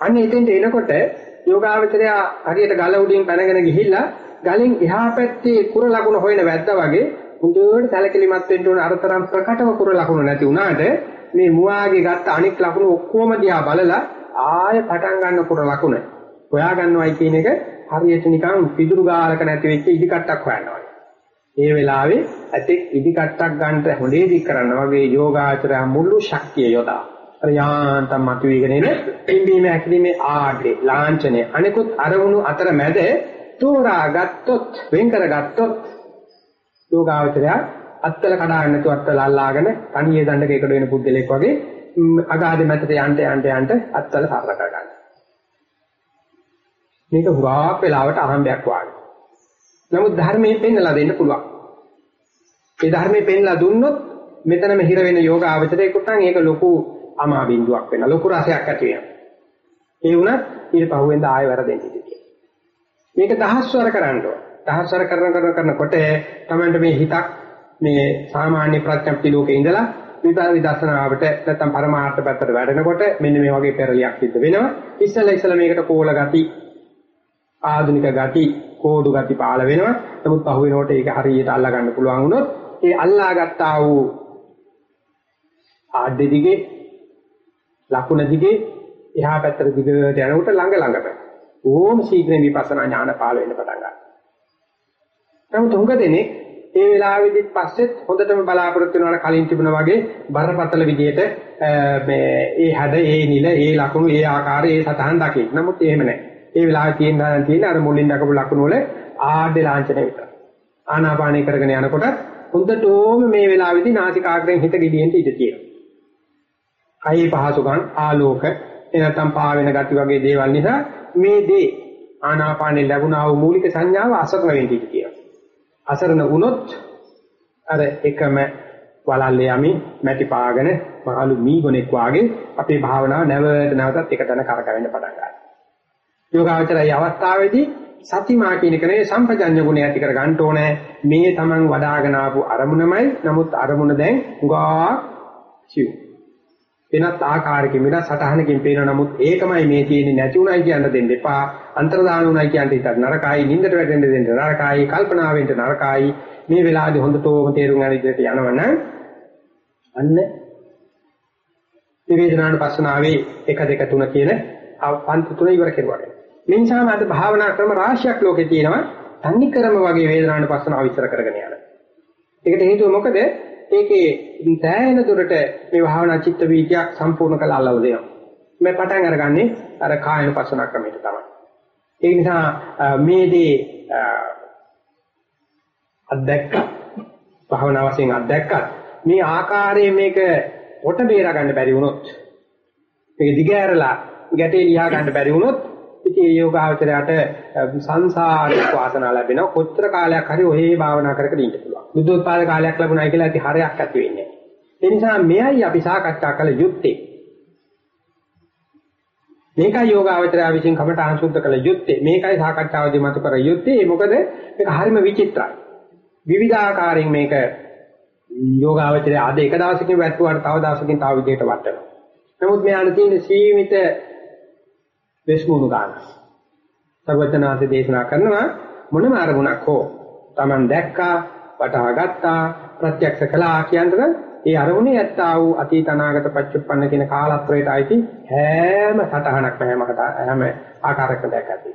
අන්න එතෙන්ට එනකොට යෝගාවචරය හරියට ගල උඩින් පැනගෙන ගිහිල්ලා ගලෙන් එහා පැත්තේ කුර ලකුණ හොයන වැද්දා වගේ හොඳට සැලකිලිමත් වෙන්න ඕන අරතරම් ප්‍රකටව කුර ලකුණ නැති වුණාට මේ මුවාගේ ගත්ත අනික් ලකුණු ඔක්කොම දිහා බලලා ආය පටන් ගන්න කුර ලකුණ හොයා ගන්නවයි කියන එක හරියට නිකන් පිදුරු ගාලක නැති වෙච්ච ඉදි කට්ටක් හොයනවා. ඒ වෙලාවේ ඇතෙක් ඉදි කට්ටක් ගන්නට හොඳේ දික් කරන්න වගේ යෝගාචරය මුළු ශක්තිය යොදා. අර යාන්තම් මතුවේගෙන එන පිම්බීම ඇකිලිමේ ආඩේ ලාංඡනය අනිකුත් අරමුණු අතර මැද තෝරා ගත්තොත් වෙන් කර ගත්තොත් යෝගාචරය අත්තල කඩාගෙන නැතුව අත්තල අල්ලාගෙන තනියේ දණ්ඩක එකට වෙන පුද්ගලෙක් වගේ අගාධ මැදට යන්න යන්න යන්න අත්තල සරල කරගන්න. මේක හුඟක් වෙලාවට අහම්බයක් වාගේ. නමුත් ධර්මයේ පෙන්නලා දෙන්න පුළුවන්. ඒ ධර්මයේ පෙන්නලා දුන්නොත් මෙතනම හිර වෙන යෝග ආචරයකට නම් ඒක ලොකු අමා බින්දුවක් වෙනවා. ලොකු රසයක් ඇති වෙනවා. ඒ වුණත් ඊට පහුවෙන්ද ආයෙ වැරදෙන්න ඉතියි. මේක දහස්වර කරන්න ඕන. දහස්වර කරන කරන කරනකොට තමයි මේ හිතක් මේ සාමාන්‍ය ප්‍රඥප්ති ලෝකේ ඉඳලා විපාක විදර්ශනාවට නැත්නම් පරමාර්ථ පැත්තට වැඩෙනකොට මෙන්න මේ වගේ පෙරලියක් සිද්ධ වෙනවා. ඉස්සෙල්ලා ඉස්සෙල්ලා මේකට කෝල ගති ආධුනික ගති කෝඩු ගති පාළ වෙනවා. නමුත් පහු වෙනකොට ඒක හරියට අල්ලා ගන්න පුළුවන් වුණොත් ඒ අල්ලාගත්තා වූ ආඩෙ දිගේ ලකුණ දිගේ එහා පැත්තට දිගට යනකොට ළඟ ළඟට ඕම ශීඝ්‍රයෙන් විපස්සනා ඥාන පාළ වෙන්න පටන් ගන්නවා. නමුත් උංග දෙනේ ඒ වෙලාවෙදිත් පස්සෙත් හොඳටම බලාපොරොත්තු වෙනවා කලින් තිබුණා වගේ බරපතල විදියට මේ ඒ හැඩ ඒ නිල ඒ ලකුණු ඒ ආකාරය ඒ සතහන් දකින්න. නමුත් එහෙම නැහැ. ඒ වෙලාවේ තියෙන තියෙන අර මුලින් දකපු ලකුණු වල ආඩේ ලාංඡනය විතර. ආනාපානය කරගෙන යනකොට හොඳටම මේ වෙලාවේදී නාසිකාග්‍රයෙන් හිත ගෙඩියෙන්ට ඉඳ තියෙනවා. කයි පහසුකම් ආලෝක එනතම් පාවෙන ගති වගේ දේවල් නිසා මේ දේ ආනාපානේ ලැබුණා වූ මූලික සංඥාව අසරණ වෙන්නේ කියලා. අසරණ වුණොත් අර එකම වලල්ලේ යමි මැටි පාගෙන මහලු මීගොනෙක් වාගේ අපේ භාවනාව නැවත නැවතත් එක තැන කරකවෙන්න පටන් ගන්නවා. යෝගාවචරය අවස්ථාවේදී සතිමා කියන එක නෙවෙයි සම්පජඤ්ඤ ගුණය ඇති කර ගන්න ඕනේ මේ Taman වඩ아가න ආපු අරමුණමයි නමුත් අරමුණ දැන් උගා සිව් වෙනත් ආකාරයකින් වෙනත් සටහනකින් පේන නමුත් ඒකමයි මේ තියෙන්නේ නැති උනායි කියන්න දෙන්න එපා අන්තරදාන උනායි කියන්න හිතත් නරකයි නින්දට වැටෙන්න දෙන්න නරකයි කල්පනාවෙන්ට නරකයි මේ වෙලාවේදී හොඳටම තේරුම් ගන්න විදිහට යනවනම් අන්න නිවේදනාන පස්සනාවේ 1 2 3 කියන පන්ති තුන ඉවර කෙරුවා. මේ නිසාම අද භාවනා ක්‍රම රාශියක් ලෝකේ තියෙනවා. තන්නිකරම වගේ වේදනාන පස්සනාව විස්තර කරගෙන යන. ඒකට හේතුව මොකද? ඒකේ දැයන දුරට මේ භාවනා චිත්ත වීතියක් සම්පූර්ණ කළ අල්ලව දෙනවා. මේ පටන් අරගන්නේ අර කායන පස්සනා ක්‍රමයට තමයි. ඒ නිසා මේ දේ අත්දැක්ක භාවනා වශයෙන් අත්දැක්කත් මේ ආකාරයේ මේක කොට බේරා ගන්න බැරි වුණොත් මේක දිගහැරලා ගැටේ ලියා ගන්න බැරි වුණොත් ඉතින් ඒ යෝගාවචරයට සංසාරික වාසනාව ලැබෙනවා. කොච්චර කාලයක් හරි ඔහේ භාවනා කර කර ඉන්න පුළුවන්. බුද්ධෝත්පාද කාලයක් ලැබුණා කියලා ඇති හරයක් ඇති වෙන්නේ ඒ නිසා මෙයයි අපි සාකච්ඡා කළ යුත්තේ. මේකයි යෝගාවචරය විසින් කමට අනුසුද්ධ කළ යුත්තේ. මේකයි සාකච්ඡාවදී මතු කර යුත්තේ. මොකද මේක හරිම විචිත්‍රයි. විවිධාකාරයෙන් මේක යෝගාවචරය අද එක දවසකින් වැටුවාට තව දවසකින් තව විදිහට වටනවා. නමුත් මෙයාට තියෙන සීමිත වෙස්මුණු ගන්න. සර්වඥාන්සේ දේශනා කරනවා මොනම අරමුණක් හෝ Taman දැක්කා, වටහා ගත්තා, ප්‍රත්‍යක්ෂ කළා කියනතර ඒ අරමුණේ ඇත්තා වූ අතීත අනාගත පච්චුප්පන්න කියන කාලත්‍රයට අයිති හැම සටහනක්ම හැම හැම ආකාරයක්ම දැක්කදී.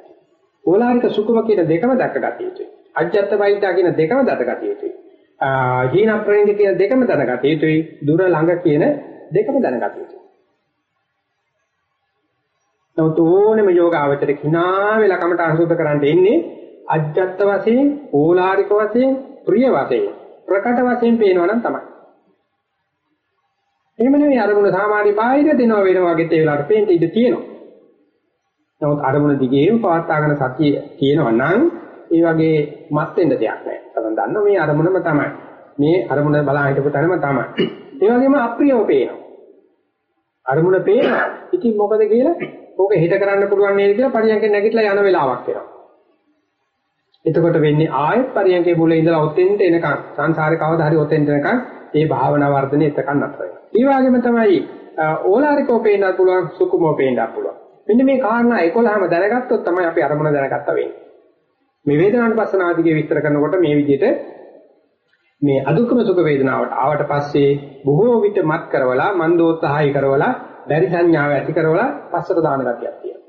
ඕලාරික සුඛම කියන දෙකම දැක්කගatiya යුතුයි. අජ්ජත් වෛද්‍ය කියන දෙකම දැකගatiya යුතුයි. හීන ප්‍රේණි කියන දෙකම දැනගatiya යුතුයි. දුර ළඟ කියන දෙකම දැනගatiya යුතුයි. නමුත් ඕනෙම යෝගාවචර කිනා වෙලා කමට අනුසුද්ධ කරන්න එන්නේ අජ්ජත් වශයෙන්, ඕලාරික වශයෙන්, ප්‍රිය වශයෙන්, ප්‍රකට වශයෙන් පේනවා නම් තමයි. එහෙම නෙවෙයි අරමුණ සාමාන්‍ය බාහිර දෙනවා වෙනවා වගේ ඒ වෙලාවට පේන්න ඉඩ තියෙනවා. නමුත් අරමුණ දිගේම පවත්වාගෙන සතිය තියෙනවා නම් ඒ වගේ මත් වෙන්න දෙයක් නැහැ. තමයි දන්නවා මේ අරමුණම තමයි. මේ අරමුණ බලා හිටපු තැනම තමයි. ඒ වගේම අප්‍රියව පේනවා. අරමුණ පේනවා. ඉතින් මොකද කියලා ඕක හිත කරන්න පුළුවන් නේද කියලා පරියන්කෙන් නැගිටලා යන වෙලාවක් එනවා. එතකොට වෙන්නේ ආයෙත් පරියන්කේ මුල ඉඳලා ඔතෙන්ට එනකන් සංසාරේ කවදා හරි ඔතෙන්ට එනකන් ඒ භාවනා වර්ධනය එතකන් අතර වෙනවා. ඒ වගේම තමයි ඕලාරිකෝ පේන්නත් පුළුවන් සුකුමෝ පේන්නත් පුළුවන්. මෙන්න මේ කාරණා 11ම දැනගත්තොත් තමයි අපි අරමුණ දැනගත්තා වෙන්නේ. මේ වේදනානුපස්සනාදිගේ විස්තර කරනකොට මේ විදිහට මේ අදුක්කම සුඛ වේදනාවට ආවට පස්සේ බොහෝ විට මත් කරවලා මන්දෝත්සහයි කරවලා බැරි සංඥාව ඇති කරවලා පස්සට දාන ගතියක් තියෙනවා.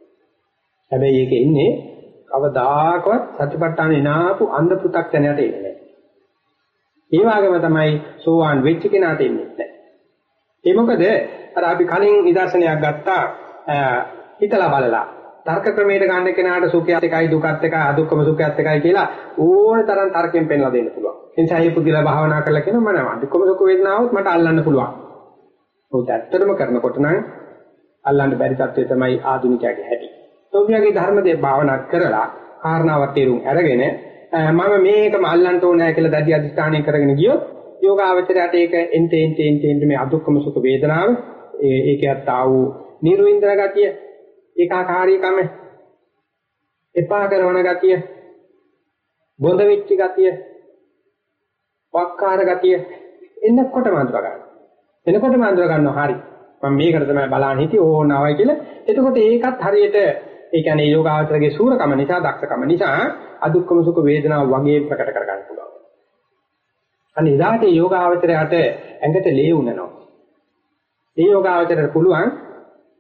හැබැයි ඒක ඉන්නේ කවදාකවත් සත්‍යපට්ඨාන එනාපු අන්ධ පු탁 දැනයට එන්නේ නැහැ. ඒ වගේම තමයි සෝවාන් වෙච්ච කෙනාට එන්නේ නැහැ. ඒ මොකද අර අපි කලින් නිදර්ශනයක් ගත්තා හිතලා බලලා තර්ක ක්‍රමයට ගන්න කෙනාට සුඛයත් එකයි දුකත් එකයි අදුක්කම සුඛයත් එකයි කියලා ඕන තරම් තර්කයෙන් පෙන්ලා දෙන්න පුළුවන්. ඒ නිසා මේ පුදුලා භාවනා කරලා කියනවා මම අදුක්කම සුඛ වේදනාවත් මට අල්ලන්න පුළුවන්. මොකද ඇත්තටම කරනකොට නම් අල්ලන්න බැරි තත්ත්වය තමයි ආධුනිකයාගේ හැටි. තෝමියාගේ ධර්මදේ භාවනා කරලා කාරණාව තේරුම් අරගෙන මම මේකම අල්ලන්න ඕනෑ කියලා දැඩි අධිෂ්ඨානය කරගෙන ගියොත් යෝගාවචරයට ඒක එන්ට එන්ට එන්ට එන්ට මේ අදුක්කම සුඛ වේදනාව ඒකත් ආ වූ නිර්වින්දන ගතිය ඒකාකාරීකම එපා කරන ගතිය බොඳ වෙච්ච ගතිය වක්කාර ගතිය එන්නකොටම අඳුර ගන්න. එනකොටම අඳුර ගන්නවා හරි. මම මේකට තමයි බලන්නේ හිටියේ ඕනවයි කියලා. එතකොට ඒකත් හරියට ඒ කියන්නේ යෝගාවචරගේ සූරකම නිසා දක්ෂකම නිසා අදුක්කම සුඛ වේදනාව වගේ ප්‍රකට කර ගන්න පුළුවන්. අනේ ඉදාට යෝගාවචරයට ඇඟට ලේ උනනවා. ඒ යෝගාවචරයට පුළුවන්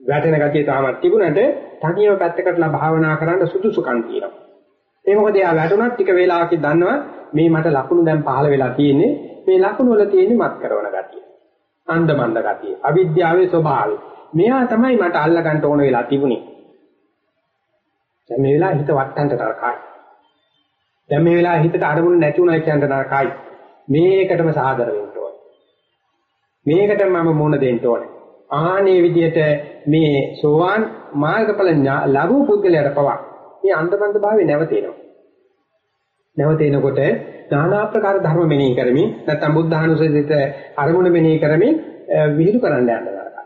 වැටෙන ගතිය තාමත් තිබුණට තනියම පැත්තකටලා භාවනා කරන්න සුදුසුකම් තියෙනවා. ඒ මොකද එයා වැටුණත් ටික වේලාවකින් දන්නවා මේ මට ලකුණු දැන් පහළ වෙලා තියෙන්නේ මේ ලකුණු වල තියෙන්නේ මත් කරන ගතිය. අන්දමන්ද ගතිය. අවිද්‍යාවේ ස්වභාවය. මෙයා තමයි මට අල්ල ගන්න ඕන වෙලා තිබුණේ. දැන් මේ වෙලාව හිත වට්ටන්ට තරකයි. දැන් මේ වෙලාව හිතට අරමුණු නැති උනා කියන තරකයි. මේකටම සාදර වෙන්න ඕනේ. මේකටම මම මුණ දෙන්න ඕනේ. ආහනේ විදිහට මේ සෝවාන් මාර්ගඵල ලැබූ පුද්ගලයාට පවා මේ අන්දමන්ද භාවය නැවතෙනවා. නැවතෙනකොට নানা ආකාර ධර්ම මෙනෙහි කරමින් නැත්නම් බුද්ධානුසදිත අරමුණ මෙනෙහි කරමින් විහිළු කරන්න යනවා.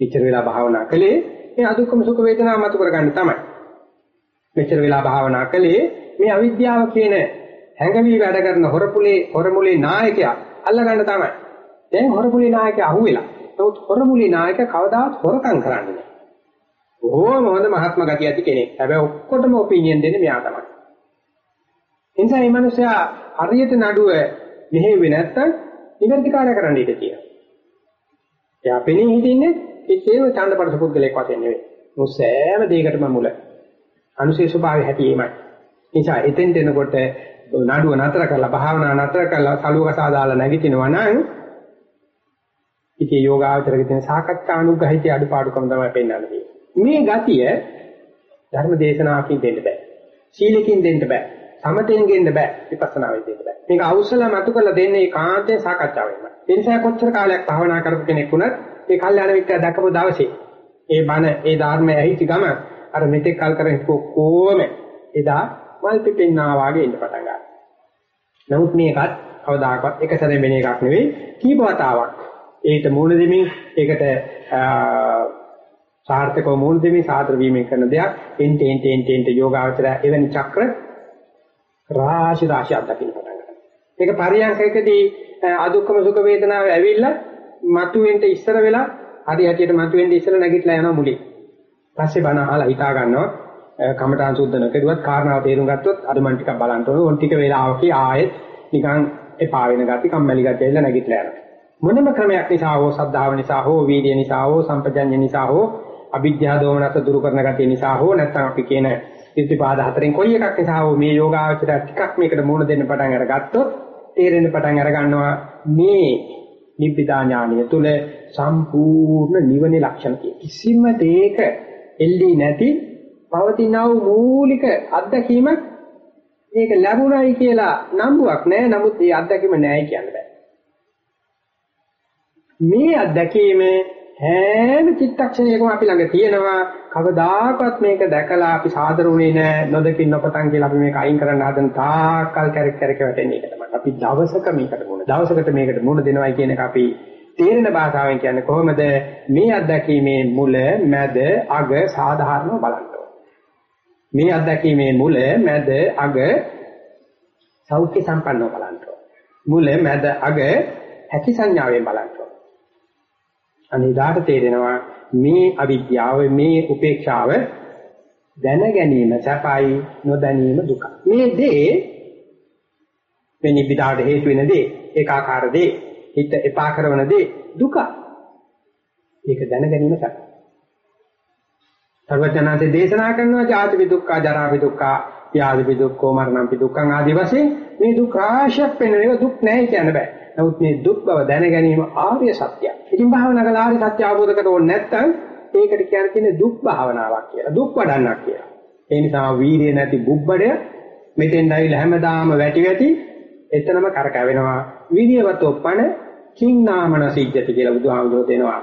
ඉච්ඡර වෙලා භාවනා කළේ මේ අදුක්කම සුඛ වේදනා මතු කරගන්න තමයි. මෙච්චර වෙලා භාවනා කළේ මේ අවිද්‍යාව කියන හැඟවි වැඩ කරන හොරපුලේ හොරමුලේ නායකයා අල්ලගන්න තමයි. දැන් හොරමුලේ නායකයා අහුවෙලා. නමුත් හොරමුලේ නායක කවදාවත් හොරකම් කරන්නේ නැහැ. බොහෝම හොඳ මහත්ම ගතිය ඇති කෙනෙක්. හැබැයි ඔක්කොටම ඔපිනියන් දෙන්නේ මෙයා තමයි. එනිසා මේ මිනිසයා හරියට නඩුව මෙහෙව්වේ නැත්තම් නිවැරදිකාරය කරන්න ඉඩ තියෙනවා. එයා පෙනී හිටින්නේ ඒකේම ඡන්දපරස පුද්ගලයෙක් වශයෙන් නෙවෙයි. මොකද සෑම දෙයකටම මුල. අනුශේෂ ස්වභාවය හැටිමයි. නිසා එතෙන්ට එනකොට නඩුව නතර කරලා භාවනා නතර කරලා සලුවක සාදාලා නැගිටිනවා නම් ඉතින් යෝගාචරයේ තියෙන සාකච්ඡා අනුග්‍රහිතය අඩුපාඩුකම තමයි පෙන්වන්නේ. මේ ගතිය ධර්ම දේශනාවකින් දෙන්න බෑ. සීලකින් දෙන්න බෑ. සමතෙන් ගෙන්න බෑ. විපස්සනා වෙන්න දෙන්න බෑ. මේක අවසල මතු කරලා දෙන්නේ ඒකාන්තයෙන් සාකච්ඡාවෙන්මයි. ඒ නිසා කොච්චර කාලයක් භාවනා කරපු කෙනෙක් වුණත් මේ කල්යාණ මිත්‍යා දැකපු දවසේ ඒ බණ ඒ ධර්මය ඇහිච්ච ගම අර මෙතෙක් කල් කරගෙන කොහොම එදා මල් පිටින්නා වාගේ ඉන්න පටන් ගන්නවා. නමුත් මේකත් කවදාකවත් එක සැරේ වෙන එකක් නෙවෙයි කීප වතාවක් ඒකට මූල දෙමින් ඒකට සාර්ථකව මූල දෙමින් සාතර වීමෙන් කරන දෙයක් එන්ට එන්ට එන්ට එන්ට යෝගාවචරය එවැනි චක්‍ර රාශි රාශි අත්දකින්න පටන් ගන්නවා. ඒක පරියන්කයකදී අදුක්කම සුඛ වේදනාව ඇවිල්ලා මතුවෙන්න ඉස්සර වෙලා හරි හැටියට මතුවෙන්න ඉස්සර නැගිටලා යනවා මුලින්. පස්සේ බණ අහලා හිතා ගන්නවා කමඨාන් සුද්ධ නොකරුවත් කාරණාව තේරුම් ගත්තොත් අද මන් ටිකක් බලන්න ඕනේ. ඕන් ටික වේලාවක ආයෙත් නිකන් එපා වෙන ගති කම්මැලි ගති ඇවිල්ලා නැගිටලා යනවා. මොනම ක්‍රමයක් නිසා හෝ සද්ධාව නිසා හෝ වීර්ය නිසා හෝ සම්පජඤ්ඤ නිසා හෝ අවිද්‍යාව දෝමනස දුරු කරන ගතිය නිසා හෝ නැත්නම් අපි කියන ඉතිපාද හතරෙන් කොයි එකක් නිසා හෝ මේ යෝගාවචරය ටිකක් මේකට මුහුණ දෙන්න පටන් අරගත්තොත් තේරෙන්න පටන් අර ගන්නවා මේ නිබ්බිදා ඥානය තුල සම්පූර්ණ නිවනේ ලක්ෂණ තියෙනවා. කිසිම දෙයක එල්ලී නැති පවතිනා වූ මූලික අත්දැකීමක් මේක ලැබුණයි කියලා නම්බුවක් නැහැ. නමුත් මේ අත්දැකීම නැහැ කියන්න බෑ. මේ අත්දැකීම හැම චිත්තක්ෂණයකම අපි ළඟ තියෙනවා. කවදාකවත් මේක දැකලා අපි සාදරුනේ නැහැ නොදකින් නොපතන් කියලා අපි මේක අයින් කරන්න හදන තාක්කල් කැරක් කැරක වැටෙන්නේ ඒක තමයි. අපි දවසක මේකට මුණ දවසකට මේකට මුණ දෙනවයි කියන එක අපි තේරෙන භාෂාවෙන් කියන්නේ කොහොමද? මේ අත්දැකීමේ මුල මැද අග සාධාරණව බලන්න මේ අත්දැකීමේ මුල මැද අග සෞඛ්‍ය සම්පන්නව බලන්න මුල මැද අග හැකි සංඥාවෙන් බලන්න අනිදාට තේරෙනවා මේ අවිද්‍යාව මේ උපේක්ෂාව දැන ගැනීම සැපයි නොදැනීම දුක. මේ දේ මේ නිබ්බිදාට හේතු වෙන දේ ඒකාකාර දේ හිත එපා කරන දේ දුක. ඒක දැන ගැනීම සැපයි. සර්වඥාන්සේ දේශනා කරනවා ජාති දුක්ඛ ජරා දුක්ඛ ව්‍යාධි දුක්ඛ මරණ දුක්ඛ ආදී වශයෙන් මේ දුක් රාශියක් වෙනවා දුක් නැහැ කියන්න බෑ. නමුත් මේ දුක් බව දැන ගැනීම ආර්ය සත්‍යයි. ඉතින් භාවනා කළා ආර්ය සත්‍ය අවබෝධ කරගන්න නැත්නම් ඒකට කියන්නේ තියෙන දුක් භාවනාවක් කියලා. දුක් වඩන්නක් කියලා. ඒ නිසා වීර්ය නැති බුබ්බඩය මෙතෙන් ඇවිල්ලා හැමදාම වැටි වැටි එතනම කරකැවෙනවා. වීර්යවතොප්පණ කිංනාමන සිද්ධති කියලා බුදුහාමුදුරුවෝ දෙනවා.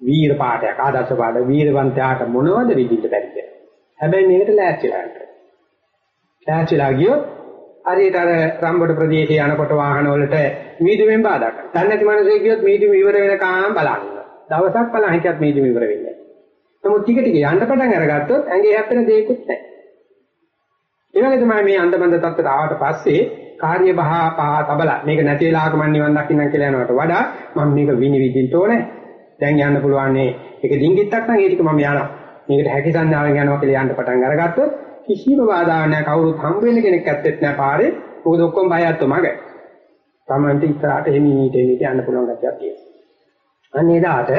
වීර පාඨයක් ආදර්ශ පාඨ වීරවන්තයාට මොනවද විදිහට බැරිද? හැබැයි මේකට ලෑස්තිලා යන්න. ලෑස්තිලා ගියොත් හරියට අර රම්බොඩ ප්‍රදේශයේ යනකොට වාහන වලට මීදුමෙන් බාධා කරනවා. දැන් නැති මිනිස්සු කියොත් මීදුම ඉවර වෙනකම් බලන්න. දවසක් බලන් හිටියත් මීදුම ඉවර වෙන්නේ නැහැ. නමුත් ටික ටික යන්න පටන් අරගත්තොත් ඇඟේ හැප්පෙන දෙයක්වත් නැහැ. ඒ වගේ තමයි මේ අන්දමන්ද තත්ත්වයට ආවට පස්සේ කාර්ය බහ පහ තබලා මේක නැති වෙලාවක මම නිවන් දකින්නම් කියලා යනවට වඩා මම මේක විනිවිදින්න ඕනේ. දැන් යන්න පුළුවන් නේ. ඒක ඩිංගිත්තක් නම් ඒක මම යනවා. මේකට හැකි සංඥාවෙන් යනවා කියලා යන්න පටන් අරගත්තොත් කිසිම බාධාවක් නැහැ. කවුරුත් හම්බ වෙන කෙනෙක් ඇත්තෙත් නැහැ පාරේ. මොකද ඔක්කොම බයයත්තු මග. තමන්ට ඉස්සරහට එමීට එමීට යන්න පුළුවන් ගැතියක් තියෙනවා. අන්න එදාට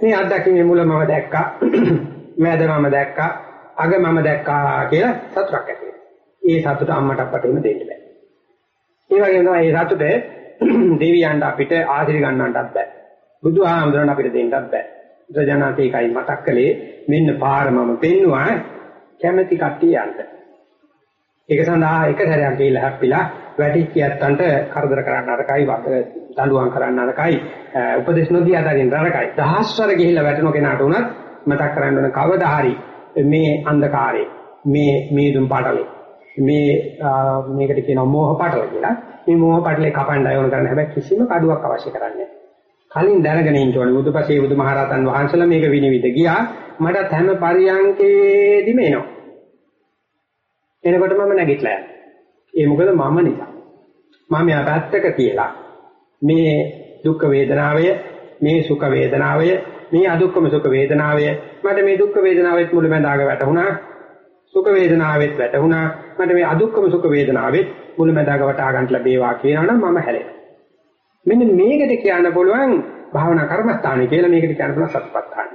මේ අත්දැකීමේ මුල මම දැක්කා. [CLEARS THROAT] මෑද මම දැක්කා. අග මම දැක්කා කියලා සතුටක් ඇති ඒ සතුට අම්මට අපට එන්න දෙන්න බෑ. ඒ වගේම තමයි මේ සතුට [CLEARS THROAT] දෙවියන්ට අපිට ආශිර්වාද ගන්නවටත් බෑ. බුදුහාමුදුරන් අපිට දෙන්නත් බෑ. රජානාතේකයි මතක් කළේ මෙන්න පාර මම පෙන්නවා. කැමැති කට්ටිය යන්න. ඒක සඳහා එක සැරයක් ගිහිල්ලා හැප්පිලා වැටිච්ච යත්තන්ට කරදර කරන්න අරකයි දඬුවම් කරන්න අරකයි උපදේශ නොදී අතරින් නරකයි. දහස්වර ගිහිල්ලා වැටෙන කෙනාට උනත් මතක් කරන්න ඕන කවදා හරි මේ අන්ධකාරේ මේ මේදුම් පාටලේ මේ මේකට කියනවා මෝහ පාටල කියලා. මේ මෝහ පාටලේ කපන්න අයෝන කරන්න හැබැයි කිසිම කඩුවක් අවශ්‍ය කරන්නේ කලින් දැනගෙන ඉන්න ඕනේ බුදුපසේ බුදුමහරහතන් වහන්සේලා මේක විනිවිද ගියා මටත් හැම පරියන්කේදීම එනවා එනකොට මම නැගිටලා යනවා. ඒ මොකද මම නිසා. මම යා පැත්තක තියලා මේ දුක් වේදනාවය, මේ සුඛ වේදනාවය, මේ අදුක්කම සුඛ වේදනාවය මට මේ දුක් වේදනාවෙත් මුලැඳාග වැටුණා. සුඛ වේදනාවෙත් වැටුණා. මට මේ අදුක්කම සුඛ වේදනාවෙත් මුලැඳාග වටා ගන්න ලැබේවා කියනවනම් මම හැලෙනවා. මෙන්න මේකට කියන්න පුළුවන් භාවනා කර්මස්ථානයි කියලා මේකට කියන්න පුළුවන් සත්පත්තාන කියලා.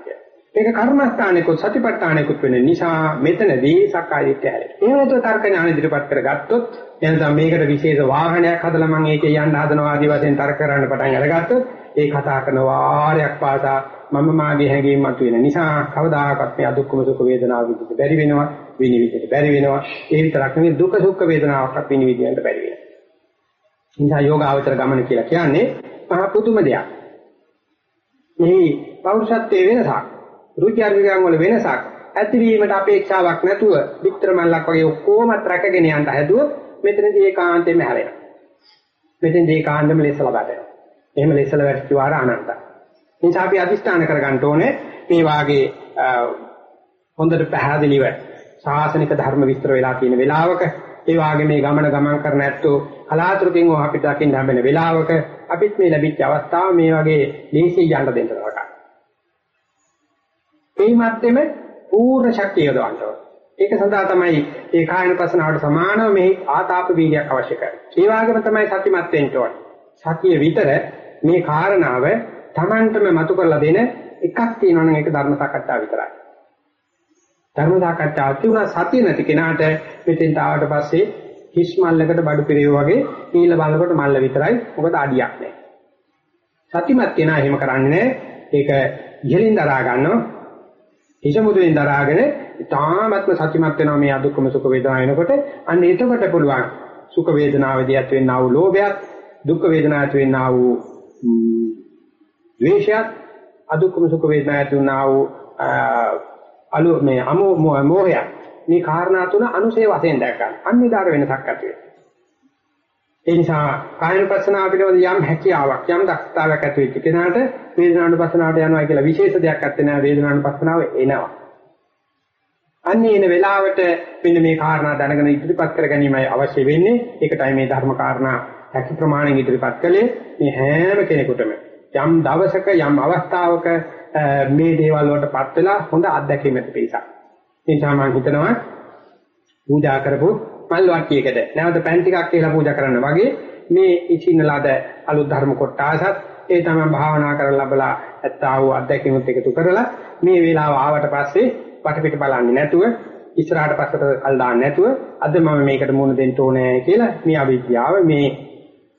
ඒක කර්මස්ථානිකුත් සතිපට්ඨානිකුත් වෙන නිසා මෙතනදී සක්කාය දිට්ඨිය හැලෙනවා. එහෙම නැත්නම් තර්ක ඥාන ඉදිරිපත් කරගත්තොත් එනනම් මේකට විශේෂ වාහනයක් හදලා මම ඒකේ යන්න හදනවා ආදි වශයෙන් තර්ක කරන්න පටන් අරගත්තොත් ඒ කතා කරන වාරයක් පාසා මම මාගේ හැඟීම් මත වෙන නිසා කවදාකවත් මේ අදුක්කම සුඛ වේදනාව විඳින්න බැරි වෙනවා විනිවිදට බැරි වෙනවා ඒ විතරක් නෙවෙයි දුක සුඛ වේදනාවක්වත් විනිවිදන්න බැරි වෙනවා. නිසා යෝගාවචර ගමන කියලා කියන්නේ මහ පුදුම දෙයක්. මේ පෞරුෂත්වයේ වෙනසක් රුචි අරුචිකම් වල වෙනසක් ඇතිවීමට අපේක්ෂාවක් නැතුව විතර මල්ලක් වගේ ඔක්කොමත් රැකගෙන යන්න හැදුවොත් මෙතනදී ඒකාන්තයෙන්ම හැරෙනවා. මෙතෙන්දී ඒකාන්තයෙන්ම ලෙසලා බැටෙනවා. එහෙම ලෙසලා වැටිච්ච වාර අනන්තයි. නිසා අපි අදිස්ථාන කරගන්න ඕනේ මේ වාගේ හොඳට පැහැදිලිව ශාසනික ධර්ම විස්තර වෙලා තියෙන වෙලාවක ඒ වාගේ මේ ගමන ගමන් කරන ඇත්තෝ කලාතුරකින් අපිට දකින්න හම්බෙන වෙලාවක අපිත් මේ ලැබිච්ච අවස්ථාව මේ වගේ ලේසි යන්න දෙන්න තරකා. මේ මැත්තේම පූර්ණ ශක්තිය යොදවන්න ඕනේ. ඒක සඳහා තමයි ඒ කායන පසනාවට සමානව මේ ආතාප වීර්යයක් අවශ්‍ය කරන්නේ. ඒ වගේම තමයි සතිමත් වෙන්න ඕනේ. සතිය විතර මේ කාරණාව Tamanටම මතු කරලා දෙන එකක් තියෙනවා නම් ඒක ධර්ම සාකච්ඡා විතරයි. ධර්ම සාකච්ඡා තුන සතිය නැති කෙනාට මෙතෙන්ට ආවට පස්සේ හිස් මල්ලකට බඩු පිරෙව වගේ කීල බලනකොට මල්ල විතරයි. මොකද අඩියක් නැහැ. සතිමත් කෙනා එහෙම කරන්නේ ඒක ඉහළින් දරා ගන්නවා. හිස මුදුලින් දරාගෙන තාමත්ම සතිමත් වෙනවා මේ අදුක්කම සුඛ වේදනා එනකොට අන්න එතකොට පුළුවන් සුඛ වේදනාවේදී ඇති වෙනා වූ ලෝභයත් දුක් වේදනාව ඇති වෙනා වූ ද්වේෂයත් අදුක්කම සුඛ වේදනා ඇති වෙනා වූ අලු මේ අමෝ මොහය මේ කාරණා තුන අනුසේ වශයෙන් දැක ගන්න. අනිදාර වෙනසක් ඇති වෙනවා. ඒ නිසා කායනුපස්සනාව පිළිබඳ යම් හැකියාවක් යම් දක්ෂතාවයක් ඇති වෙච්ච කෙනාට වේදනානුපස්සනාවට යනවා කියලා විශේෂ දෙයක් නැත්තේ නෑ වේදනානුපස්සනාව එනවා. අන්නේ එන වෙලාවට මෙන්න මේ කාරණා දැනගෙන ඉදිරිපත් කර ගැනීමයි අවශ්‍ය වෙන්නේ. ඒකටයි මේ ධර්ම කාරණා හැකි ප්‍රමාණයෙන් ඉදිරිපත් කළේ මේ හැම කෙනෙකුටම යම් දවසක යම් අවස්ථාවක මේ දේවල් වලටපත් වෙලා හොඳ අත්දැකීමක් පිටසක්. ඒ නිසා මම හිතනවා පූජා කරපු මල් වාක්‍යයකට නැවත පෑන් ටිකක් කියලා පූජා කරන්න වගේ මේ ඉසිනලාද අලුත් ධර්ම කොටාසත් ඒ තමයි භාවනා කරලා ලබලා ඇත්තා වූ අත්දැකීමුත් එකතු කරලා මේ වේලාව ආවට පස්සේ වටපිට බලන්නේ නැතුව ඉස්සරහට පස්සට කල් දාන්න නැතුව අද මම මේකට මුහුණ දෙන්න ඕනේ කියලා මේ අවිද්‍යාව මේ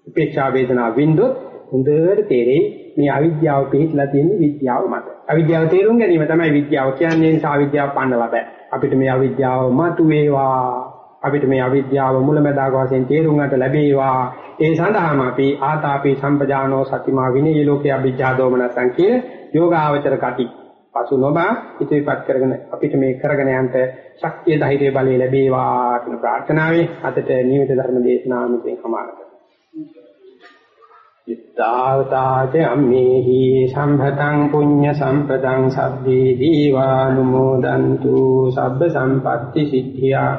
උපේක්ෂා වේදනා වින්දොත් හොඳට තේරෙයි මේ අවිද්‍යාව පිළිట్లా තියෙන විද්‍යාව මත. අවිද්‍යාව තේරුම් ගැනීම තමයි විද්‍යාව කියන්නේ නිසා අවිද්‍යාව පන්නලා බෑ. අපිට මේ අවිද්‍යාව මතු වේවා අපිට මේ අවිද්‍යාව මුලැමැදාක වශයෙන් තේරුම් ගන්නට ලැබේවා. ඒ සඳහාම අපි ආතාපි සම්පජානෝ සතිමා විනී ලෝකේ අවිද්‍යා දෝමනසං කිය යෝගාවචර කටි පසු නොබා ඉතිරිපත් කරගෙන අපිට මේ කරගෙන යන්න ශක්තිය ධෛර්ය බලය ලැබේවා කියන ප්‍රාර්ථනාවෙන් අදට නියමිත ධර්ම දේශනාව මෙතෙන් සමාප්ත ඉත්තාවතාච අම්මේහි සම්භතං පුඤ්ඤ සම්පතං සබ්බේ දීවානුමෝදන්තු සබ්බ සම්පatti සිද්ධියා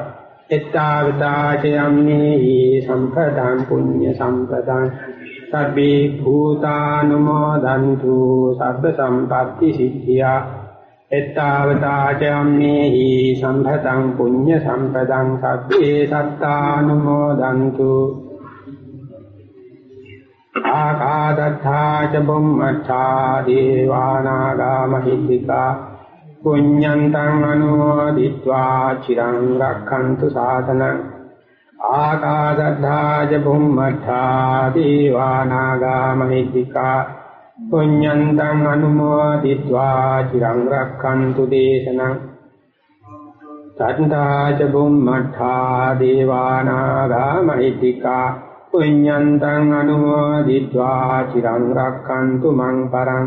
එත්තාවතාචයම්නේහි සම්පදං පුඤ්ඤ සම්පදං සබ්බේ භූතානුමෝදන්තු සබ්බ සම්පatti සිද්ධියා එත්තාවතාචයම්නේහි සම්පතං පුඤ්ඤ සම්පදං සබ්බේ සත්තානුමෝදන්තු ආකාදත්තා ච බුම්මච්ඡා දේවානාගා මහිත්‍තිකා පුඤ්ඤන්තං අනුමෝදිत्वा චිරං රක්ඛන්තු සාසනං ආකාශද්ධාජ බුම්මඨා දීවානාගා මහිද්దికා පුඤ්ඤන්තං අනුමෝදිत्वा චිරං රක්ඛන්තු දේශනං සත්තාජ බුම්මඨා දීවානාගා මහිද්దికා පුඤ්ඤන්තං අනුමෝදිत्वा චිරං රක්ඛන්තු මං පරං